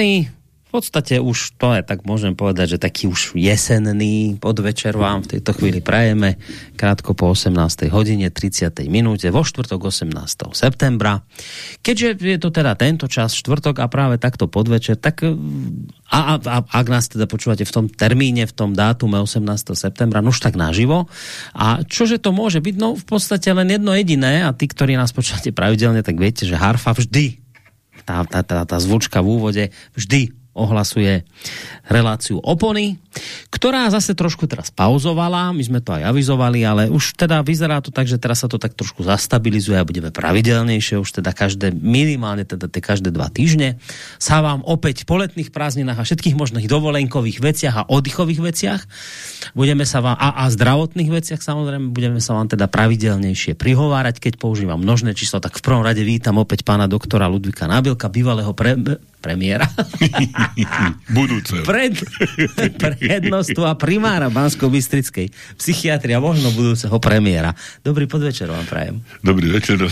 Príjemný v podstate už to je, tak môžem povedať, že taký už jesenný podvečer vám v tejto chvíli prajeme krátko po 18. hodine 30. minúte vo štvrtok 18. septembra. Keďže je to teda tento čas štvrtok a práve takto podvečer, tak a, a, a ak nás teda počúvate v tom termíne, v tom dátume 18. septembra, no už tak naživo. A čože to môže byť? No v podstate len jedno jediné a tí, ktorí nás počúvate pravidelne, tak viete, že harfa vždy tá, tá, tá, tá zvučka v úvode vždy ohlasuje reláciu opony, ktorá zase trošku teraz pauzovala, my sme to aj avizovali, ale už teda vyzerá to tak, že teraz sa to tak trošku zastabilizuje a budeme pravidelnejšie, už teda každé, minimálne teda tie každé dva týždne sa vám opäť po letných prázdninách a všetkých možných dovolenkových veciach a oddychových veciach budeme sa vám, a, a zdravotných veciach samozrejme, budeme sa vám teda pravidelnejšie prihovárať, keď používam množné číslo, tak v prvom rade vítam opäť pána doktora Ludvika Nábilka, bývalého pre, premiéra. Budúce. Pred, prednostu a primára Bansko-Bystrickej psychiatria, možno budúceho premiéra. Dobrý podvečer vám prajem. Dobrý večer.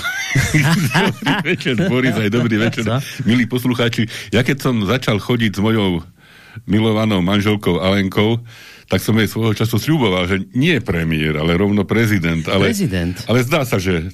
dobrý večer, Boris, aj dobrý večer. Co? Milí poslucháči, ja keď som začal chodiť s mojou milovanou manželkou Alenkou, tak som jej svojho času sľuboval, že nie premiér, ale rovno prezident. Ale, prezident. Ale zdá sa, že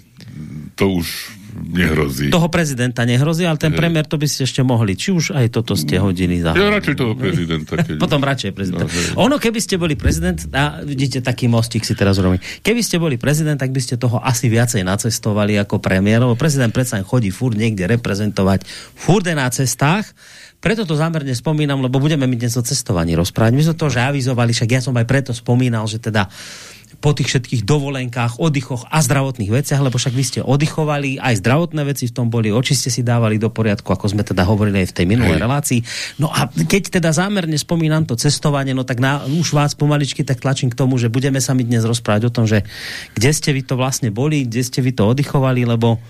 to už nehrozí. Toho prezidenta nehrozí, ale ten premiér to by ste ešte mohli. Či už aj toto ste hodili za... Ja radšej toho prezidenta. Keď... Potom radšej prezident. No, ono, keby ste boli prezident, a vidíte, taký mostík si teraz robí. Keby ste boli prezident, tak by ste toho asi viacej nacestovali ako premiér, lebo prezident predsa chodí furt niekde reprezentovať, furt na cestách, preto to zámerne spomínam, lebo budeme mi dnes o cestovaní rozprávať. My sme to že avizovali, však ja som aj preto spomínal, že teda po tých všetkých dovolenkách, oddychoch a zdravotných veciach, lebo však vy ste oddychovali, aj zdravotné veci v tom boli, oči ste si dávali do poriadku, ako sme teda hovorili aj v tej minulej relácii. No a keď teda zámerne spomínam to cestovanie, no tak na, už vás pomaličky tak tlačím k tomu, že budeme sa mi dnes rozprávať o tom, že kde ste vy to vlastne boli, kde ste vy to oddychovali, lebo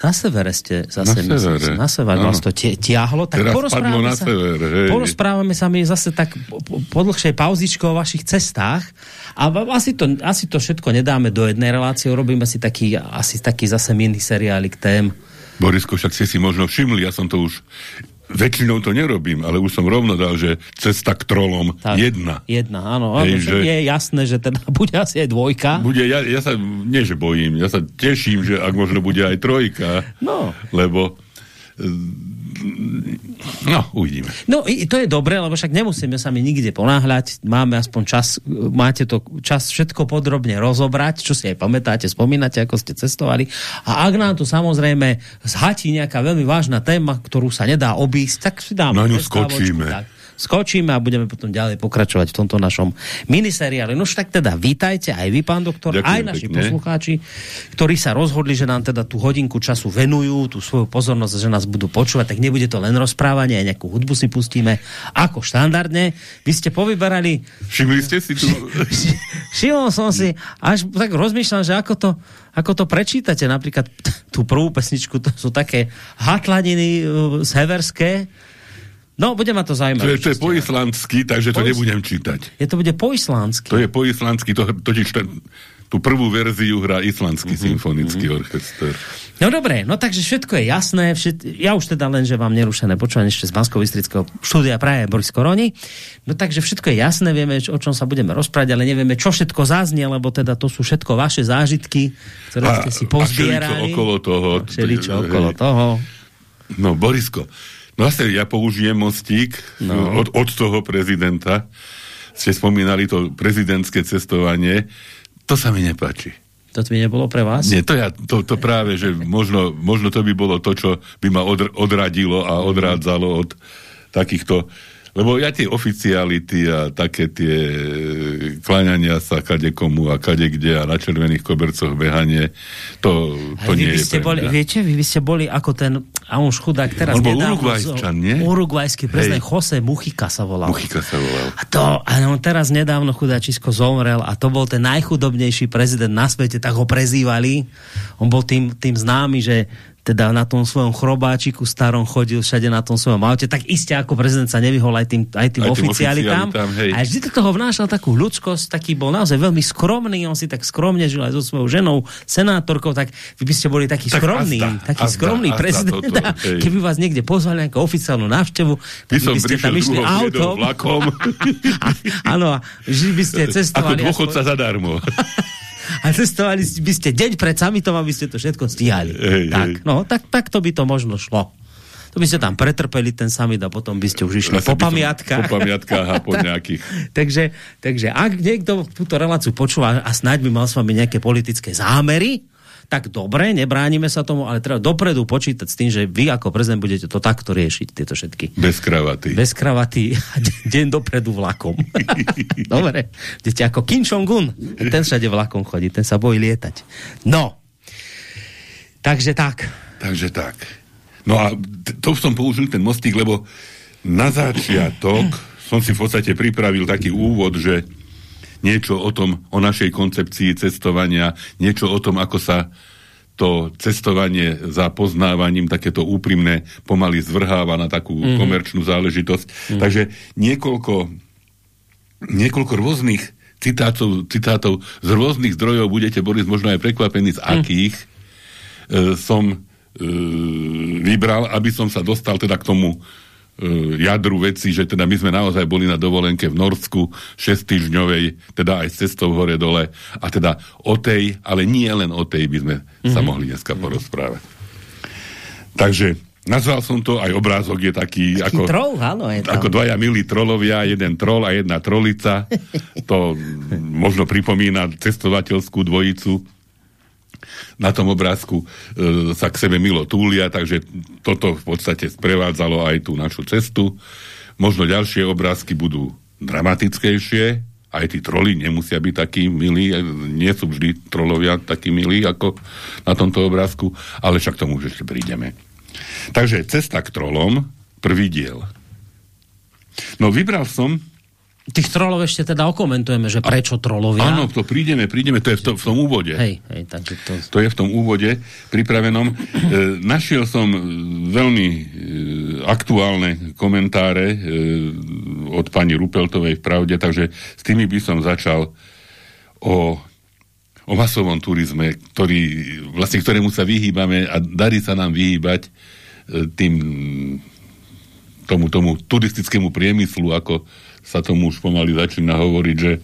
na severe ste zase, na severe, na severe vás to tiahlo, tak Teraz porozprávame, na sa, sever, hej. porozprávame sa mi zase tak po, po dlhšej pauzičke o vašich cestách a asi to, asi to všetko nedáme do jednej relácie, urobíme si taký, asi taký zase miniseriálik tém. Borisko, však ste si možno všimli, ja som to už väčšinou to nerobím, ale už som rovno dal, že cesta k trolom tak, jedna. Jedna, áno. Hej, že je jasné, že teda bude asi aj dvojka. Bude, ja, ja sa, nie že bojím, ja sa teším, že ak možno bude aj trojka. No. Lebo No, uvidíme. No, to je dobré, lebo však nemusíme sa mi nikde ponáhľať. Máme aspoň čas, máte to čas všetko podrobne rozobrať, čo si aj pamätáte, spomínate, ako ste cestovali. A ak nám tu samozrejme zhatí nejaká veľmi vážna téma, ktorú sa nedá obísť, tak si dáme. Na ňu skočíme. Tak skočíme a budeme potom ďalej pokračovať v tomto našom miniseriáli. No tak teda vítajte aj vy, pán doktor, Ďakujem aj naši pekne. poslucháči, ktorí sa rozhodli, že nám teda tú hodinku času venujú, tú svoju pozornosť, že nás budú počúvať, tak nebude to len rozprávanie, aj nejakú hudbu si pustíme, ako štandardne. Vy ste povyberali... Všimli ste si tu... Všimol som si, až tak rozmýšľam, že ako to, ako to prečítate, napríklad tú prvú pesničku, to sú také hatlaniny severské, No, bude ma to zaujímať. To je, to je po islandsky, takže to po nebudem čítať. Je to bude po islandsky. To je po islandsky, to, totiž ten, tú prvú verziu hrá islandský mm-hmm, symfonický mm-hmm. orchester. No dobre, no takže všetko je jasné. Všet... Ja už teda len, že vám nerušené počúvanie ešte z bansko štúdia praje Boris Koroni. No takže všetko je jasné, vieme, o čom sa budeme rozprávať, ale nevieme, čo všetko zaznie, lebo teda to sú všetko vaše zážitky, ktoré ste si pozbierali. A okolo toho. A okolo toho. No, Borisko, Vlastne ja použijem mostík no. od, od toho prezidenta. Ste spomínali to prezidentské cestovanie. To sa mi nepáči. To by nebolo pre vás? Nie, to, ja, to, to práve, že možno, možno to by bolo to, čo by ma odr odradilo a odrádzalo od takýchto lebo ja tie oficiality a také tie kláňania sa kade komu a kade kde a na červených kobercoch behanie, to, to nie je boli, Viete, vy by ste boli ako ten, a už chudák teraz On bol Uruguajčan, nie? Uruguajský prezident Jose Muchika sa volal. Muchika sa volal. A to, a on teraz nedávno chudáčisko zomrel a to bol ten najchudobnejší prezident na svete, tak ho prezývali. On bol tým, tým známy, že teda na tom svojom chrobáčiku starom chodil všade na tom svojom aute, tak iste ako prezident sa nevyhol aj tým, aj tým, aj tým oficialitám. A vždy do toho vnášal takú ľudskosť, taký bol naozaj veľmi skromný, on si tak skromne žil aj so svojou ženou, senátorkou, tak vy by ste boli taký tak skromný, azda, taký azda, skromný azda, prezident. Toto, a keby vás niekde pozvali ako oficiálnu návštevu, tak by, by ste tam išli autom. Vlakom. Áno, žili by ste cestovali. Ako dôchodca zadarmo. a cestovali by ste deň pred summitom, aby ste to všetko stíhali. Hej, tak, hej. no, tak, tak to by to možno šlo. To by ste tam pretrpeli ten summit a potom by ste už išli po pamiatkách. Po pamiatkách a po nejakých. takže, takže ak niekto túto reláciu počúva a snáď by mal s vami nejaké politické zámery, tak dobre, nebránime sa tomu, ale treba dopredu počítať s tým, že vy ako prezident budete to takto riešiť, tieto všetky. Bez kravaty. Bez kravaty a deň dopredu vlakom. dobre, idete ako Kim Jong-un. Ten všade vlakom chodí, ten sa bojí lietať. No, takže tak. Takže tak. No a to som použil ten mostík, lebo na začiatok som si v podstate pripravil taký úvod, že niečo o tom, o našej koncepcii cestovania, niečo o tom, ako sa to cestovanie za poznávaním takéto úprimné pomaly zvrháva na takú mm-hmm. komerčnú záležitosť. Mm-hmm. Takže niekoľko, niekoľko rôznych citátov, citátov z rôznych zdrojov budete, Boris, možno aj prekvapení, z mhm. akých mm. e, som e, vybral, aby som sa dostal teda k tomu jadru veci, že teda my sme naozaj boli na dovolenke v Norsku 6 týždňovej, teda aj s cestou hore dole a teda o tej, ale nie len o tej by sme mm-hmm. sa mhm. mohli dneska porozprávať. Takže nazval som to, aj obrázok je taký, taký ako, troll, áno, je ako dvaja milí trolovia, jeden troll a jedna trolica. to možno pripomína cestovateľskú dvojicu na tom obrázku e, sa k sebe milo túlia, takže toto v podstate sprevádzalo aj tú našu cestu. Možno ďalšie obrázky budú dramatickejšie, aj tí troli nemusia byť takí milí, nie sú vždy trolovia takí milí ako na tomto obrázku, ale však tomu ešte prídeme. Takže Cesta k trolom, prvý diel. No vybral som Tých trolov ešte teda okomentujeme, že prečo trolovia. Áno, to prídeme, prídeme, to je v, to, v tom úvode. Hej, hej, takže to... to je v tom úvode pripravenom. E, našiel som veľmi e, aktuálne komentáre e, od pani Rupeltovej v Pravde, takže s tými by som začal o, o masovom turizme, ktorý, vlastne ktorému sa vyhýbame a darí sa nám vyhýbať e, tým tomu, tomu turistickému priemyslu, ako sa tomu už pomaly začína hovoriť, že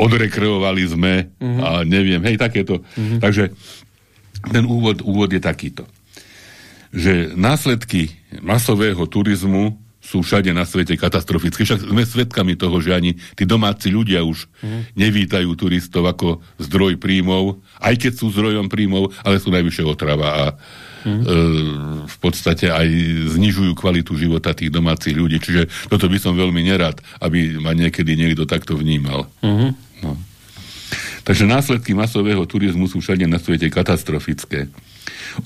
odrekreovali sme uh-huh. a neviem, hej, takéto. Uh-huh. Takže ten úvod, úvod je takýto. Že následky masového turizmu sú všade na svete katastrofické. Však sme svedkami toho, že ani tí domáci ľudia už uh-huh. nevítajú turistov ako zdroj príjmov, aj keď sú zdrojom príjmov, ale sú najvyššie otrava a hmm. v podstate aj znižujú kvalitu života tých domácich ľudí. Čiže toto by som veľmi nerad, aby ma niekedy niekto takto vnímal. Hmm. No. Takže následky masového turizmu sú všade na svete katastrofické.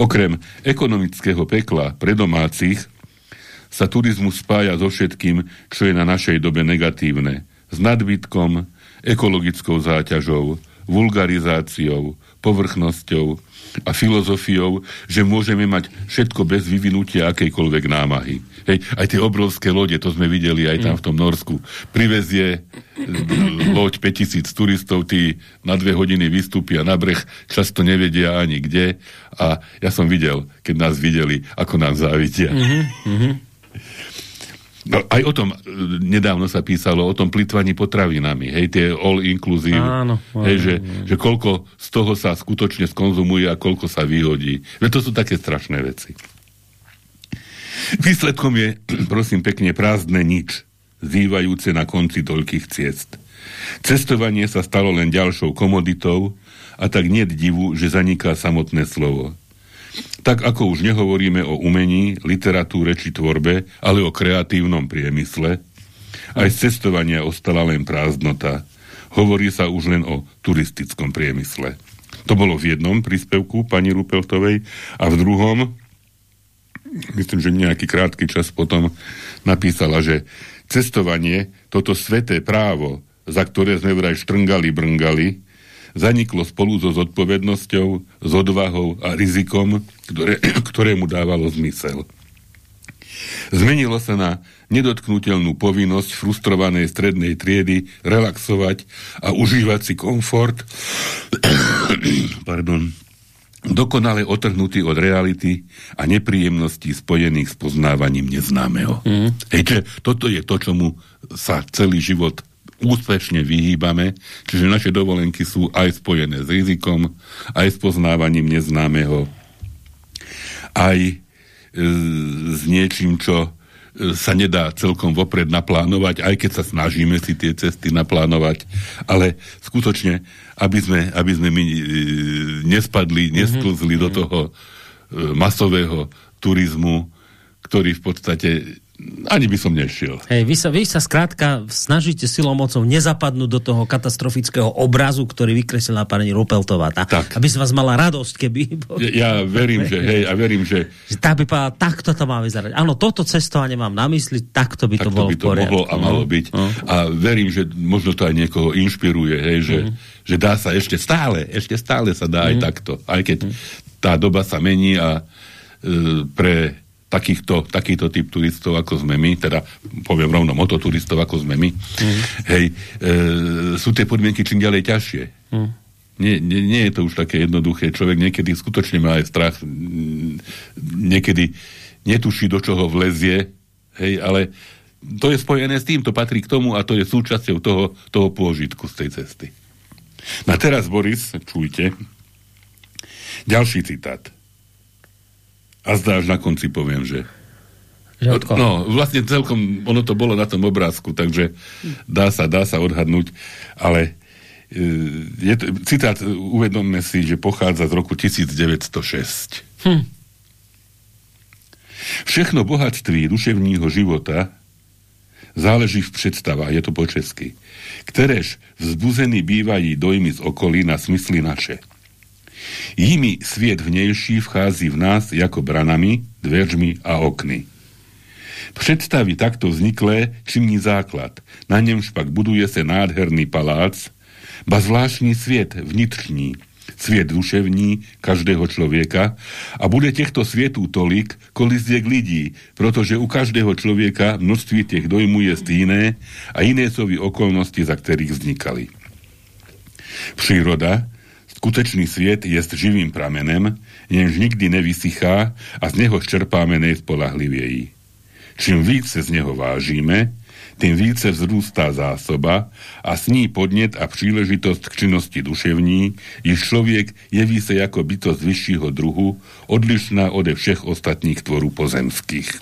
Okrem ekonomického pekla pre domácich sa turizmus spája so všetkým, čo je na našej dobe negatívne. S nadbytkom, ekologickou záťažou, vulgarizáciou, povrchnosťou, a filozofiou, že môžeme mať všetko bez vyvinutia akejkoľvek námahy. Hej, aj tie obrovské lode, to sme videli aj tam v tom Norsku. Privezie loď 5000 turistov, tí na dve hodiny vystúpia na breh, často nevedia ani kde a ja som videl, keď nás videli, ako nám závidia. Mm-hmm. No, aj o tom e, nedávno sa písalo, o tom plitvaní potravinami, hej, tie all inclusive, áno, áno, hej, že, áno. že koľko z toho sa skutočne skonzumuje a koľko sa vyhodí. Veď to sú také strašné veci. Výsledkom je, prosím pekne, prázdne nič, zývajúce na konci toľkých ciest. Cestovanie sa stalo len ďalšou komoditou a tak nie divu, že zaniká samotné slovo. Tak ako už nehovoríme o umení, literatúre či tvorbe, ale o kreatívnom priemysle, aj z cestovania ostala len prázdnota. Hovorí sa už len o turistickom priemysle. To bolo v jednom príspevku pani Rupeltovej a v druhom, myslím, že nejaký krátky čas potom napísala, že cestovanie, toto sveté právo, za ktoré sme vraj štrngali, brngali, zaniklo spolu so zodpovednosťou, s odvahou a rizikom, ktoré, ktorému dávalo zmysel. Zmenilo sa na nedotknutelnú povinnosť frustrovanej strednej triedy relaxovať a užívať si komfort pardon, dokonale otrhnutý od reality a nepríjemností spojených s poznávaním neznámeho. Mm. Hej, toto je to, čomu sa celý život úspešne vyhýbame, čiže naše dovolenky sú aj spojené s rizikom, aj s poznávaním neznámeho, aj e, s niečím, čo e, sa nedá celkom vopred naplánovať, aj keď sa snažíme si tie cesty naplánovať, ale skutočne aby sme, aby sme my e, nespadli, mhm. nesklzli mm-hmm. do toho e, masového turizmu, ktorý v podstate ani by som nešiel. Hej, vy sa, vy sa skrátka snažíte silou mocou nezapadnúť do toho katastrofického obrazu, ktorý vykreslila pani Rupeltová. Tá, tak. Aby sa vás mala radosť, keby... Ja, ja verím, že hej, a verím, že... že tá by povedala, takto to má vyzerať. Áno, toto cestovanie mám na mysli, takto by to bolo by to mohlo a malo byť. Uh-huh. A verím, že možno to aj niekoho inšpiruje, hej, že, uh-huh. že dá sa ešte stále, ešte stále sa dá uh-huh. aj mhm. takto. Aj keď uh-huh. tá doba sa mení a e, pre takýchto, takýto typ turistov, ako sme my, teda poviem rovno mototuristov, ako sme my, mm. hej, e, sú tie podmienky čím ďalej ťažšie. Mm. Nie, nie, nie je to už také jednoduché. Človek niekedy skutočne má aj strach, niekedy netuší, do čoho vlezie, hej, ale to je spojené s tým, to patrí k tomu a to je súčasťou toho, toho pôžitku z tej cesty. No a teraz, Boris, čujte, ďalší citát. A zdá až na konci poviem, že... Želko. No, vlastne celkom, ono to bolo na tom obrázku, takže dá sa, dá sa odhadnúť, ale e, je to, citát, uvedomme si, že pochádza z roku 1906. Hm. Všechno bohatství duševního života záleží v představách, je to po česky, kteréž vzbuzení bývají dojmy z okolí na smysly naše. Jimi sviet vnejší vchází v nás jako branami, dveřmi a okny. Představy takto vzniklé činí základ. Na němž pak buduje se nádherný palác, ba zvláštní svět vnitřní, svět duševní každého člověka a bude těchto světů tolik, kolik zjek lidí, protože u každého člověka množství těch dojmů je jiné a jiné jsou i okolnosti, za kterých vznikali. Příroda, Skutečný sviet je s živým pramenem, jenž nikdy nevysychá a z neho čerpáme nejspolahlivieji. Čím více z neho vážíme, tým více vzrústá zásoba a s ní podnet a příležitosť k činnosti duševní, již člověk jeví se jako bytost vyššího druhu, odlišná ode všech ostatních tvorů pozemských.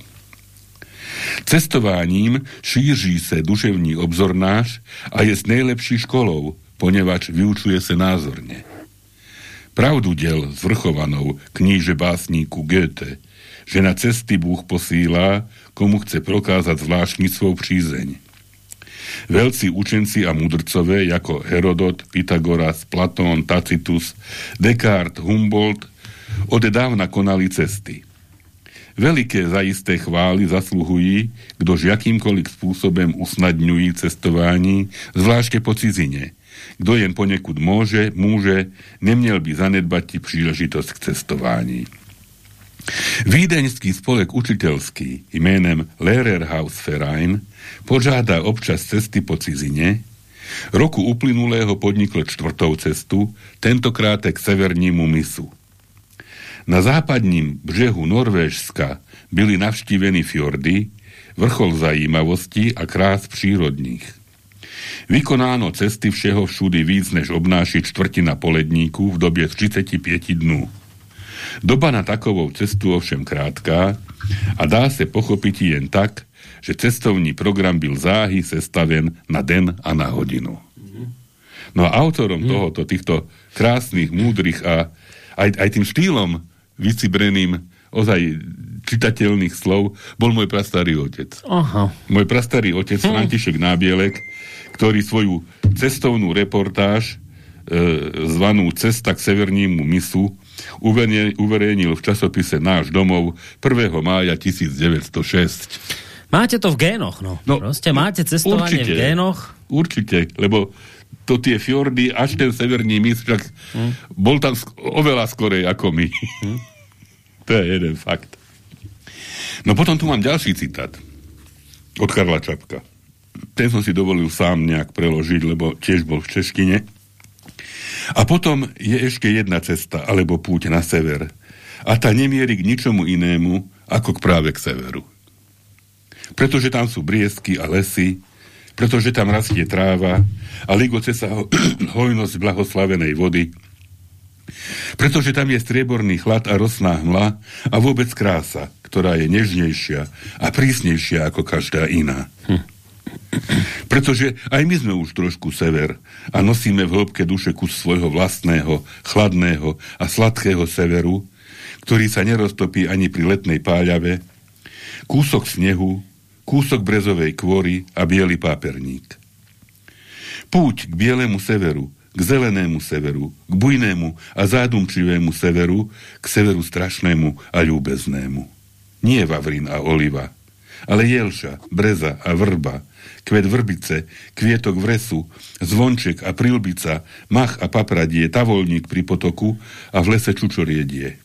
Cestováním šíří se duševní obzor náš a je s nejlepší školou, poněvadž vyučuje se názorně. Pravdu del zvrchovanou kníže básníku Goethe, že na cesty Bůh posílá, komu chce prokázať zvláštní svou přízeň. Velcí učenci a mudrcové jako Herodot, Pythagoras, Platón, Tacitus, Descartes, Humboldt odedávna konali cesty. Veliké zajisté chvály zasluhují, kdož jakýmkoľvek spôsobem usnadňují cestování, zvláště po cizine – kdo jen poněkud môže, môže, neměl by zanedbať ti příležitosť k cestování. Vídeňský spolek učiteľský jménem Lehrerhausverein požáda občas cesty po cizine, roku uplynulého podnikl čtvrtou cestu, tentokrát k severnímu misu. Na západním břehu Norvéžska byli navštívení fjordy, vrchol zajímavosti a krás přírodních. Vykonáno cesty všeho všudy víc, než obnáši čtvrtina poledníku v době 35 dnů. Doba na takovou cestu ovšem krátká a dá se pochopit jen tak, že cestovní program byl záhy sestaven na den a na hodinu. No a autorom mm. tohoto, týchto krásnych, múdrych a aj, aj tým štýlom vycibreným ozaj čitateľných slov bol môj prastarý otec. Aha. Môj prastarý otec hm. František Nábielek, ktorý svoju cestovnú reportáž e, zvanú Cesta k severnímu misu uverejnil v časopise Náš domov 1. mája 1906. Máte to v génoch, no. no Proste máte cestovanie určite, v génoch. Určite, lebo to tie fjordy, až ten severný mys, však hm. bol tam oveľa skorej ako my. Hm. to je jeden fakt. No potom tu mám ďalší citát od Karla Čapka. Ten som si dovolil sám nejak preložiť, lebo tiež bol v češtine. A potom je ešte jedna cesta, alebo púť na sever. A tá nemierí k ničomu inému, ako k práve k severu. Pretože tam sú briesky a lesy, pretože tam rastie tráva a ligoce sa ho, hojnosť blahoslavenej vody, pretože tam je strieborný chlad a rosná hmla a vôbec krása, ktorá je nežnejšia a prísnejšia ako každá iná. Pretože aj my sme už trošku sever a nosíme v hĺbke duše kus svojho vlastného, chladného a sladkého severu, ktorý sa neroztopí ani pri letnej páľave, kúsok snehu, kúsok brezovej kôry a biely páperník. Púť k bielemu severu, k zelenému severu, k bujnému a zádumčivému severu, k severu strašnému a ľúbeznému. Nie Vavrín a Oliva, ale jelša, breza a vrba, kvet vrbice, kvietok vresu, zvonček a prilbica, mach a papradie, tavolník pri potoku a v lese čučoriedie.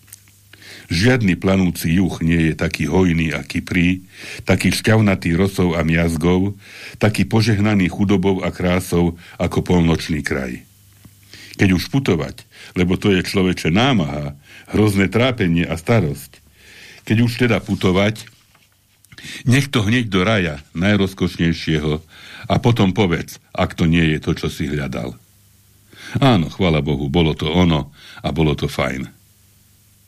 Žiadny planúci juh nie je taký hojný a kyprý, taký šťavnatý rosou a miazgov, taký požehnaný chudobou a krásou ako polnočný kraj. Keď už putovať, lebo to je človeče námaha, hrozné trápenie a starosť. Keď už teda putovať, nech to hneď do raja, najrozkošnejšieho, a potom povedz, ak to nie je to, čo si hľadal. Áno, chvala Bohu, bolo to ono a bolo to fajn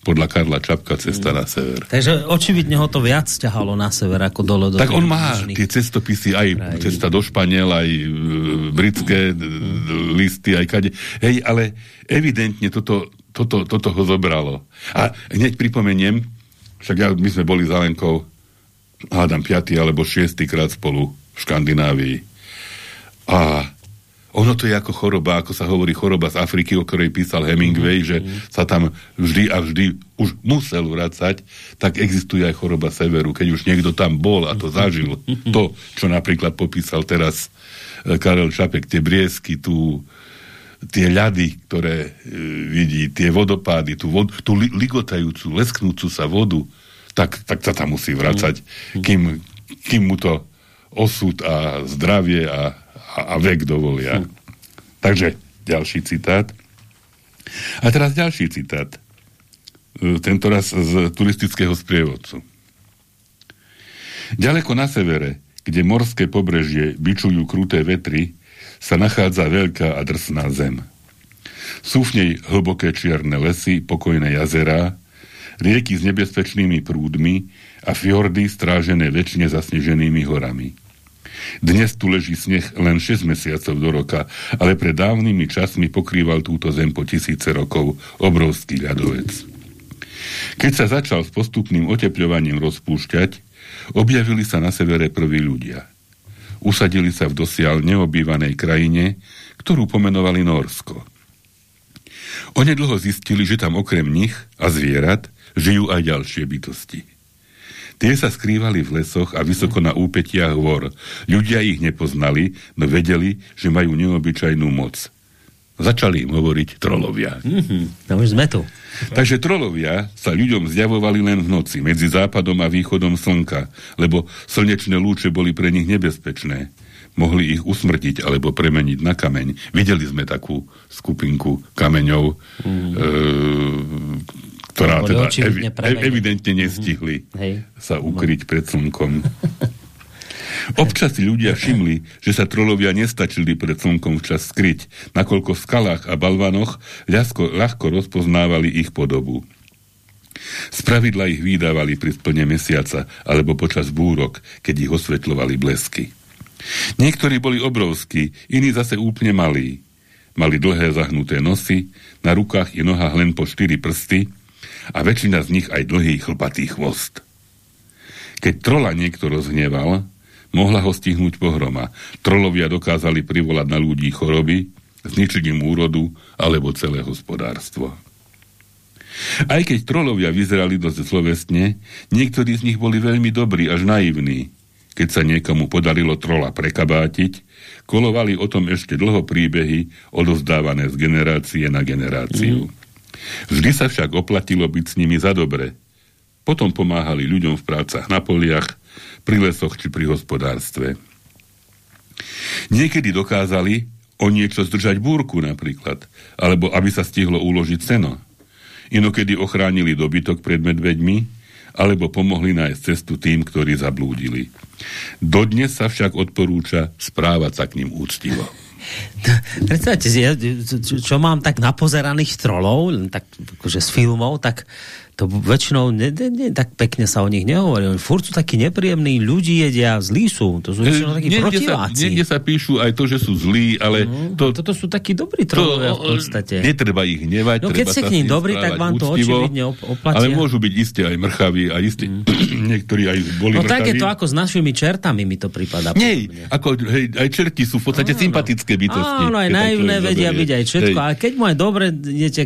podľa Karla Čapka cesta mm. na sever. Takže očividne ho to viac ťahalo na sever ako dole do Tak on má tie cestopisy, aj Kraj. cesta do Španiel, aj uh, britské mm. listy, aj kade. Hej, ale evidentne toto, toto, toto ho zobralo. A hneď pripomeniem, však ja, my sme boli za Lenkou, hádam, piatý alebo šiestý krát spolu v Škandinávii. A ono to je ako choroba, ako sa hovorí choroba z Afriky, o ktorej písal Hemingway, mm-hmm. že sa tam vždy a vždy už musel vracať, tak existuje aj choroba severu. Keď už niekto tam bol a to zažil, to, čo napríklad popísal teraz e, Karel Čapek, tie briesky, tú, tie ľady, ktoré e, vidí, tie vodopády, tú, vod, tú li, ligotajúcu, lesknúcu sa vodu, tak, tak sa tam musí vracať, mm-hmm. kým, kým mu to osud a zdravie a a, a vek dovolia. Hm. Takže ďalší citát. A teraz ďalší citát. E, tento raz z turistického sprievodcu. Ďaleko na severe, kde morské pobrežie bičujú kruté vetry, sa nachádza veľká a drsná zem. Sú v nej hlboké čierne lesy, pokojné jazerá, rieky s nebezpečnými prúdmi a fjordy strážené väčšine zasneženými horami. Dnes tu leží sneh len 6 mesiacov do roka, ale pred dávnymi časmi pokrýval túto zem po tisíce rokov obrovský ľadovec. Keď sa začal s postupným otepľovaním rozpúšťať, objavili sa na severe prví ľudia. Usadili sa v dosiaľ neobývanej krajine, ktorú pomenovali Norsko. Onedlho zistili, že tam okrem nich a zvierat žijú aj ďalšie bytosti. Tie sa skrývali v lesoch a vysoko na úpetiach hôr. Ľudia ich nepoznali, no vedeli, že majú neobyčajnú moc. Začali im hovoriť trolovia. Mm-hmm, no už sme tu. Takže trolovia sa ľuďom zjavovali len v noci, medzi západom a východom slnka, lebo slnečné lúče boli pre nich nebezpečné. Mohli ich usmrtiť alebo premeniť na kameň. Videli sme takú skupinku kameňov, mm. e, ktorá teda evi- evidentne nestihli mm-hmm. Hej. sa ukryť pred slnkom. Občas si ľudia všimli, že sa trolovia nestačili pred slnkom včas skryť, nakoľko v skalách a balvanoch ľahko, ľahko rozpoznávali ich podobu. Spravidla ich vydávali pri splne mesiaca alebo počas búrok, keď ich osvetľovali blesky. Niektorí boli obrovskí, iní zase úplne malí. Mali dlhé zahnuté nosy, na rukách i nohách len po štyri prsty a väčšina z nich aj dlhý chlpatý chvost. Keď trola niekto rozhneval, mohla ho stihnúť pohroma. Trolovia dokázali privolať na ľudí choroby, zničiť im úrodu alebo celé hospodárstvo. Aj keď trolovia vyzerali dosť slovestne, niektorí z nich boli veľmi dobrí až naivní. keď sa niekomu podarilo trola prekabátiť, kolovali o tom ešte dlho príbehy odozdávané z generácie na generáciu. Mm. Vždy sa však oplatilo byť s nimi za dobre. Potom pomáhali ľuďom v prácach na poliach, pri lesoch či pri hospodárstve. Niekedy dokázali o niečo zdržať búrku napríklad, alebo aby sa stihlo uložiť seno. Inokedy ochránili dobytok pred medveďmi, alebo pomohli nájsť cestu tým, ktorí zablúdili. Dodnes sa však odporúča správať sa k ním úctivo. Predstavte si, čo mám tak napozeraných trolov, tak akože z filmov, tak to väčšinou ne, ne, ne, tak pekne sa o nich nehovorí. Oni furt sú takí nepríjemní, ľudí jedia, zlí sú. To sú väčšinou takí niekde protiváci. Sa, niekde sa píšu aj to, že sú zlí, ale... Mm, to, toto sú takí dobrí trolovia v podstate. Netreba ich hnevať. No keď sa k ním dobrí, tak vám to úctivo, očividne oplatia. Ale môžu byť isté aj mrchaví a isté, mm. niektorí aj boli No mrchaví. tak je to ako s našimi čertami mi to prípada. Nie, ako, hej, aj čerti sú v podstate áno. sympatické bytosti. Áno, aj naivné vedia byť aj četko, ale keď mu aj dobre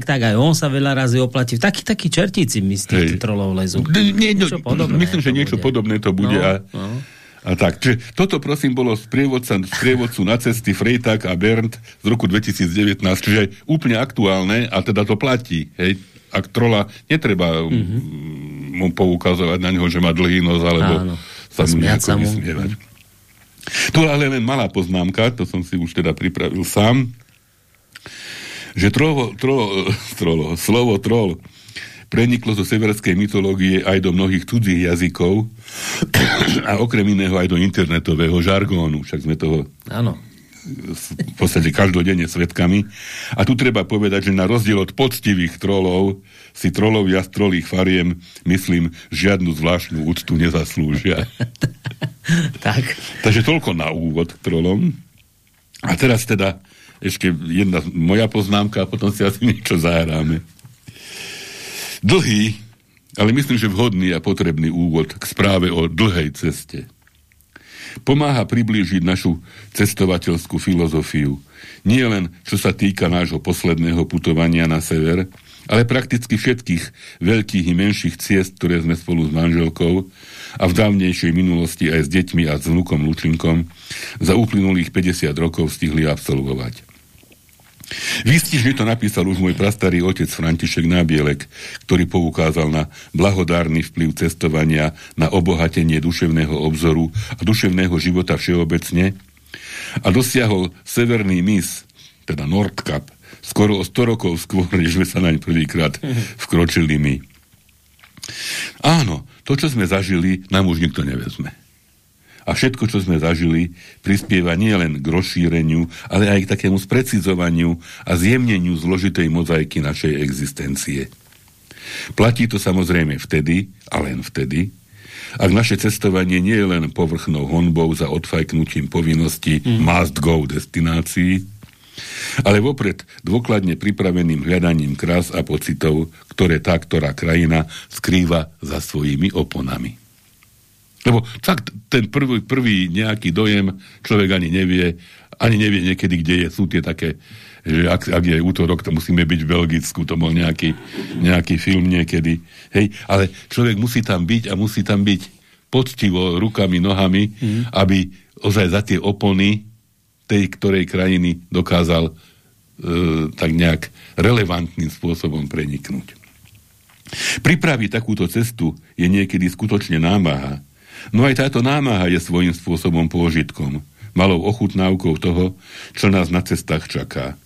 tak aj on sa veľa razy oplatí. Takí, takí čertíci my z tých trolov lezu. Nie, no, podobné, myslím, že niečo bude. podobné to bude. No, a, no. a tak, čiže toto prosím bolo sprievodca, sprievodcu na cesty Freytag a Bernd z roku 2019, čiže úplne aktuálne a teda to platí. Hej? Ak trola, netreba mm-hmm. mu poukazovať na neho, že má dlhý nos, alebo Áno. sa mu nejako vysmievať. Tu ale len malá poznámka, to som si už teda pripravil sám, že trovo, trovo, trolo, slovo trol preniklo zo severskej mytológie aj do mnohých cudzích jazykov a okrem iného aj do internetového žargónu. Však sme toho Áno. v podstate každodenne svetkami. A tu treba povedať, že na rozdiel od poctivých trolov si trolovia z trolých fariem, myslím, žiadnu zvláštnu úctu nezaslúžia. tak. Takže toľko na úvod k trolom. A teraz teda ešte jedna moja poznámka a potom si asi niečo zahráme. Dlhý, ale myslím, že vhodný a potrebný úvod k správe o dlhej ceste. Pomáha priblížiť našu cestovateľskú filozofiu. Nie len čo sa týka nášho posledného putovania na sever, ale prakticky všetkých veľkých i menších ciest, ktoré sme spolu s manželkou a v dávnejšej minulosti aj s deťmi a s vnukom Lučinkom za uplynulých 50 rokov stihli absolvovať. Výstižne to napísal už môj prastarý otec František Nábielek, ktorý poukázal na blahodárny vplyv cestovania na obohatenie duševného obzoru a duševného života všeobecne a dosiahol severný mis, teda Nordkap, skoro o 100 rokov skôr, než sme sa naň prvýkrát mhm. vkročili my. Áno, to, čo sme zažili, nám už nikto nevezme. A všetko, čo sme zažili, prispieva nielen k rozšíreniu, ale aj k takému sprecizovaniu a zjemneniu zložitej mozaiky našej existencie. Platí to samozrejme vtedy, a len vtedy, ak naše cestovanie nie je len povrchnou honbou za odfajknutím povinnosti mm. must go destinácií, ale vopred dôkladne pripraveným hľadaním krás a pocitov, ktoré tá ktorá krajina skrýva za svojimi oponami. Lebo fakt ten prvý, prvý nejaký dojem človek ani nevie, ani nevie niekedy, kde je. Sú tie také, že ak, ak je útorok, to musíme byť v Belgicku, to bol nejaký, nejaký film niekedy. Hej, ale človek musí tam byť a musí tam byť poctivo rukami, nohami, mm. aby ozaj za tie opony tej ktorej krajiny dokázal e, tak nejak relevantným spôsobom preniknúť. Pripraviť takúto cestu je niekedy skutočne námaha, No aj táto námaha je svojím spôsobom pôžitkom, malou ochutnávkou toho, čo nás na cestách čaká.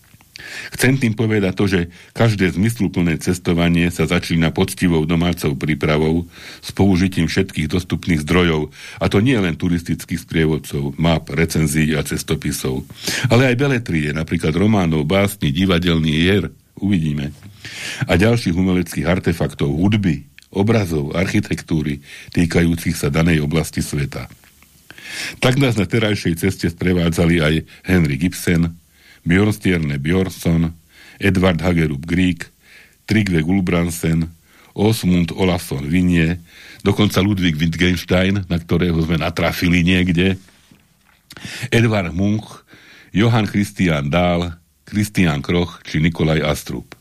Chcem tým povedať to, že každé zmysluplné cestovanie sa začína poctivou domácou prípravou s použitím všetkých dostupných zdrojov, a to nie len turistických sprievodcov, map, recenzií a cestopisov, ale aj beletrie, napríklad románov, básni, divadelný hier, uvidíme, a ďalších umeleckých artefaktov, hudby, obrazov, architektúry týkajúcich sa danej oblasti sveta. Tak nás na terajšej ceste sprevádzali aj Henry Gibson, Bjornstierne Bjornsson, Edward Hagerup Grieg, Trigve Gulbrandsen, Osmund Olafsson Vinie, dokonca Ludwig Wittgenstein, na ktorého sme natrafili niekde, Edvard Munch, Johann Christian Dahl, Christian Kroch či Nikolaj Astrup.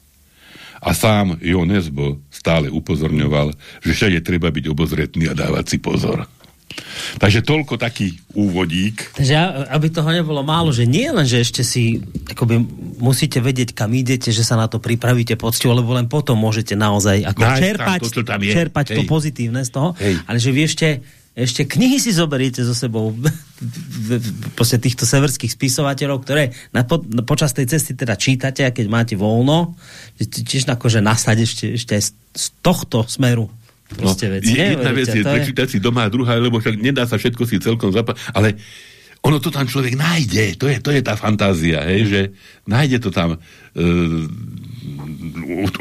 A sám Jo Nesbo stále upozorňoval, že všade treba byť obozretný a dávať si pozor. Takže toľko taký úvodík. Takže aby toho nebolo málo, že nie len, že ešte si akoby musíte vedieť, kam idete, že sa na to pripravíte poctivo, lebo len potom môžete naozaj ako Nájsť čerpať, tam to, tam je. čerpať to pozitívne z toho, Hej. ale že vy ešte ešte knihy si zoberiete so sebou proste týchto severských spisovateľov, ktoré na, po, na, počas tej cesty teda čítate a keď máte voľno, tiež akože nasať ešte, ešte aj z, tohto smeru proste no, veci. Jedna vec je prečítať si doma a druhá, lebo však nedá sa všetko si celkom zapať, ale ono to tam človek nájde, to je, to je tá fantázia, hej, že nájde to tam uh,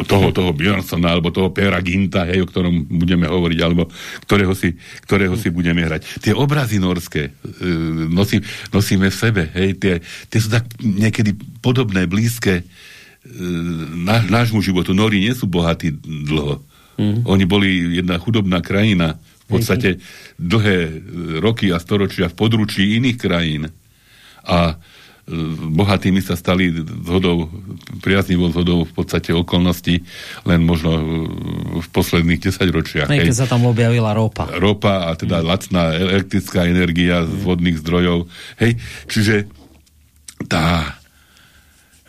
toho, toho Björnsona alebo toho Pera Ginta, hej, o ktorom budeme hovoriť, alebo ktorého si, ktorého si budeme hrať. Tie obrazy norské e, nosí, nosíme v sebe, hej, tie, tie sú tak niekedy podobné, blízke e, náš, nášmu životu. Nori nie sú bohatí dlho. Mm. Oni boli jedna chudobná krajina, podstate dlhé roky a storočia v područí iných krajín. A bohatými sa stali zhodou, priaznivou zhodou v podstate okolností len možno v posledných 10 ročiach. Keď sa tam objavila ropa. Ropa a teda mm. lacná elektrická energia mm. z vodných zdrojov. Hej, čiže tá,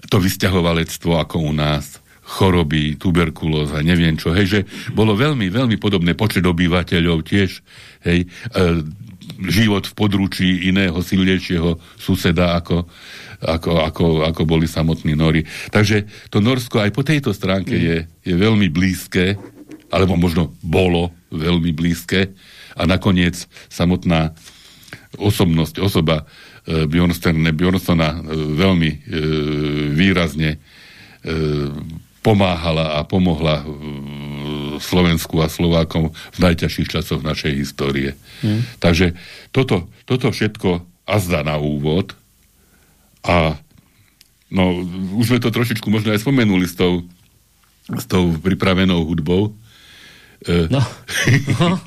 to vysťahovalectvo ako u nás, choroby, tuberkulóza, neviem čo, hej, že bolo veľmi, veľmi podobné počet obyvateľov tiež, hej, e, život v područí iného silnejšieho suseda ako, ako, ako, ako boli samotní Nori. Takže to Norsko aj po tejto stránke mm. je, je veľmi blízke, alebo možno bolo veľmi blízke a nakoniec samotná osobnosť, osoba e, Bjornstona e, veľmi e, výrazne e, pomáhala a pomohla Slovensku a Slovákom v najťažších časoch našej histórie. Hmm. Takže toto, toto všetko azda na úvod a no, už sme to trošičku možno aj spomenuli s tou, s tou pripravenou hudbou. E, no. no.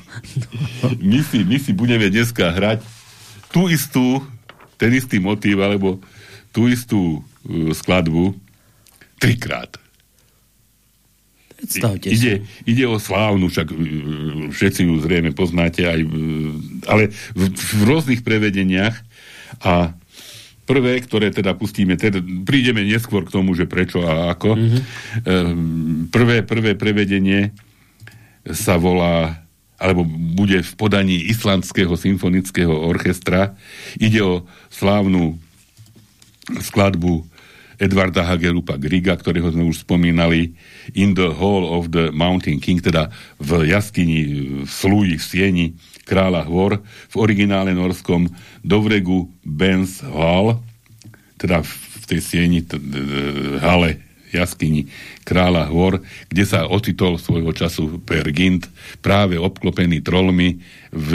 my, si, my si budeme dneska hrať tú istú, ten istý motív, alebo tú istú uh, skladbu trikrát. Predstavte ide, ide o slávnu, však uh, všetci ju zrejme poznáte, aj, uh, ale v, v rôznych prevedeniach a prvé, ktoré teda pustíme, teda prídeme neskôr k tomu, že prečo a ako. Mm-hmm. Prvé, prvé prevedenie sa volá alebo bude v podaní Islandského symfonického orchestra. Ide o slávnu skladbu Edvarda Hagerupa Griga, ktorého sme už spomínali, In the Hall of the Mountain King, teda v jaskyni, v slúji, v sieni kráľa Hvor, v originále norskom Dovregu Benz Hall, teda v tej sieni, hale jaskyni kráľa Hvor, kde sa ocitol svojho času Per Gint, práve obklopený trolmi v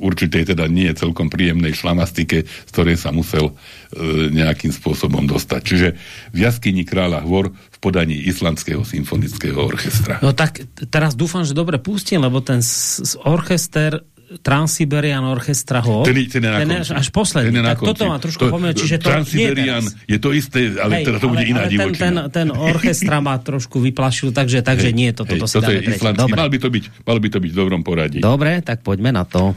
určitej teda nie celkom príjemnej šlamastike, z ktorej sa musel e, nejakým spôsobom dostať. Čiže v jaskyni kráľa Hvor v podaní Islandského symfonického orchestra. No tak teraz dúfam, že dobre pustím, lebo ten orchester Transsiberian Orchestra Hall. Ten, ten, je ten je až posledný. Tak toto má trošku pomýl, čiže to Transsiberian je, je to isté, ale Hej, teda to ale, bude iná ale divočina. Ten, ten, ten orchestra má trošku vyplašil, takže, takže Hej, nie, toto Hej, to toto je islandský, mal by to byť, mal by to byť v dobrom poradí. Dobre, tak poďme na to.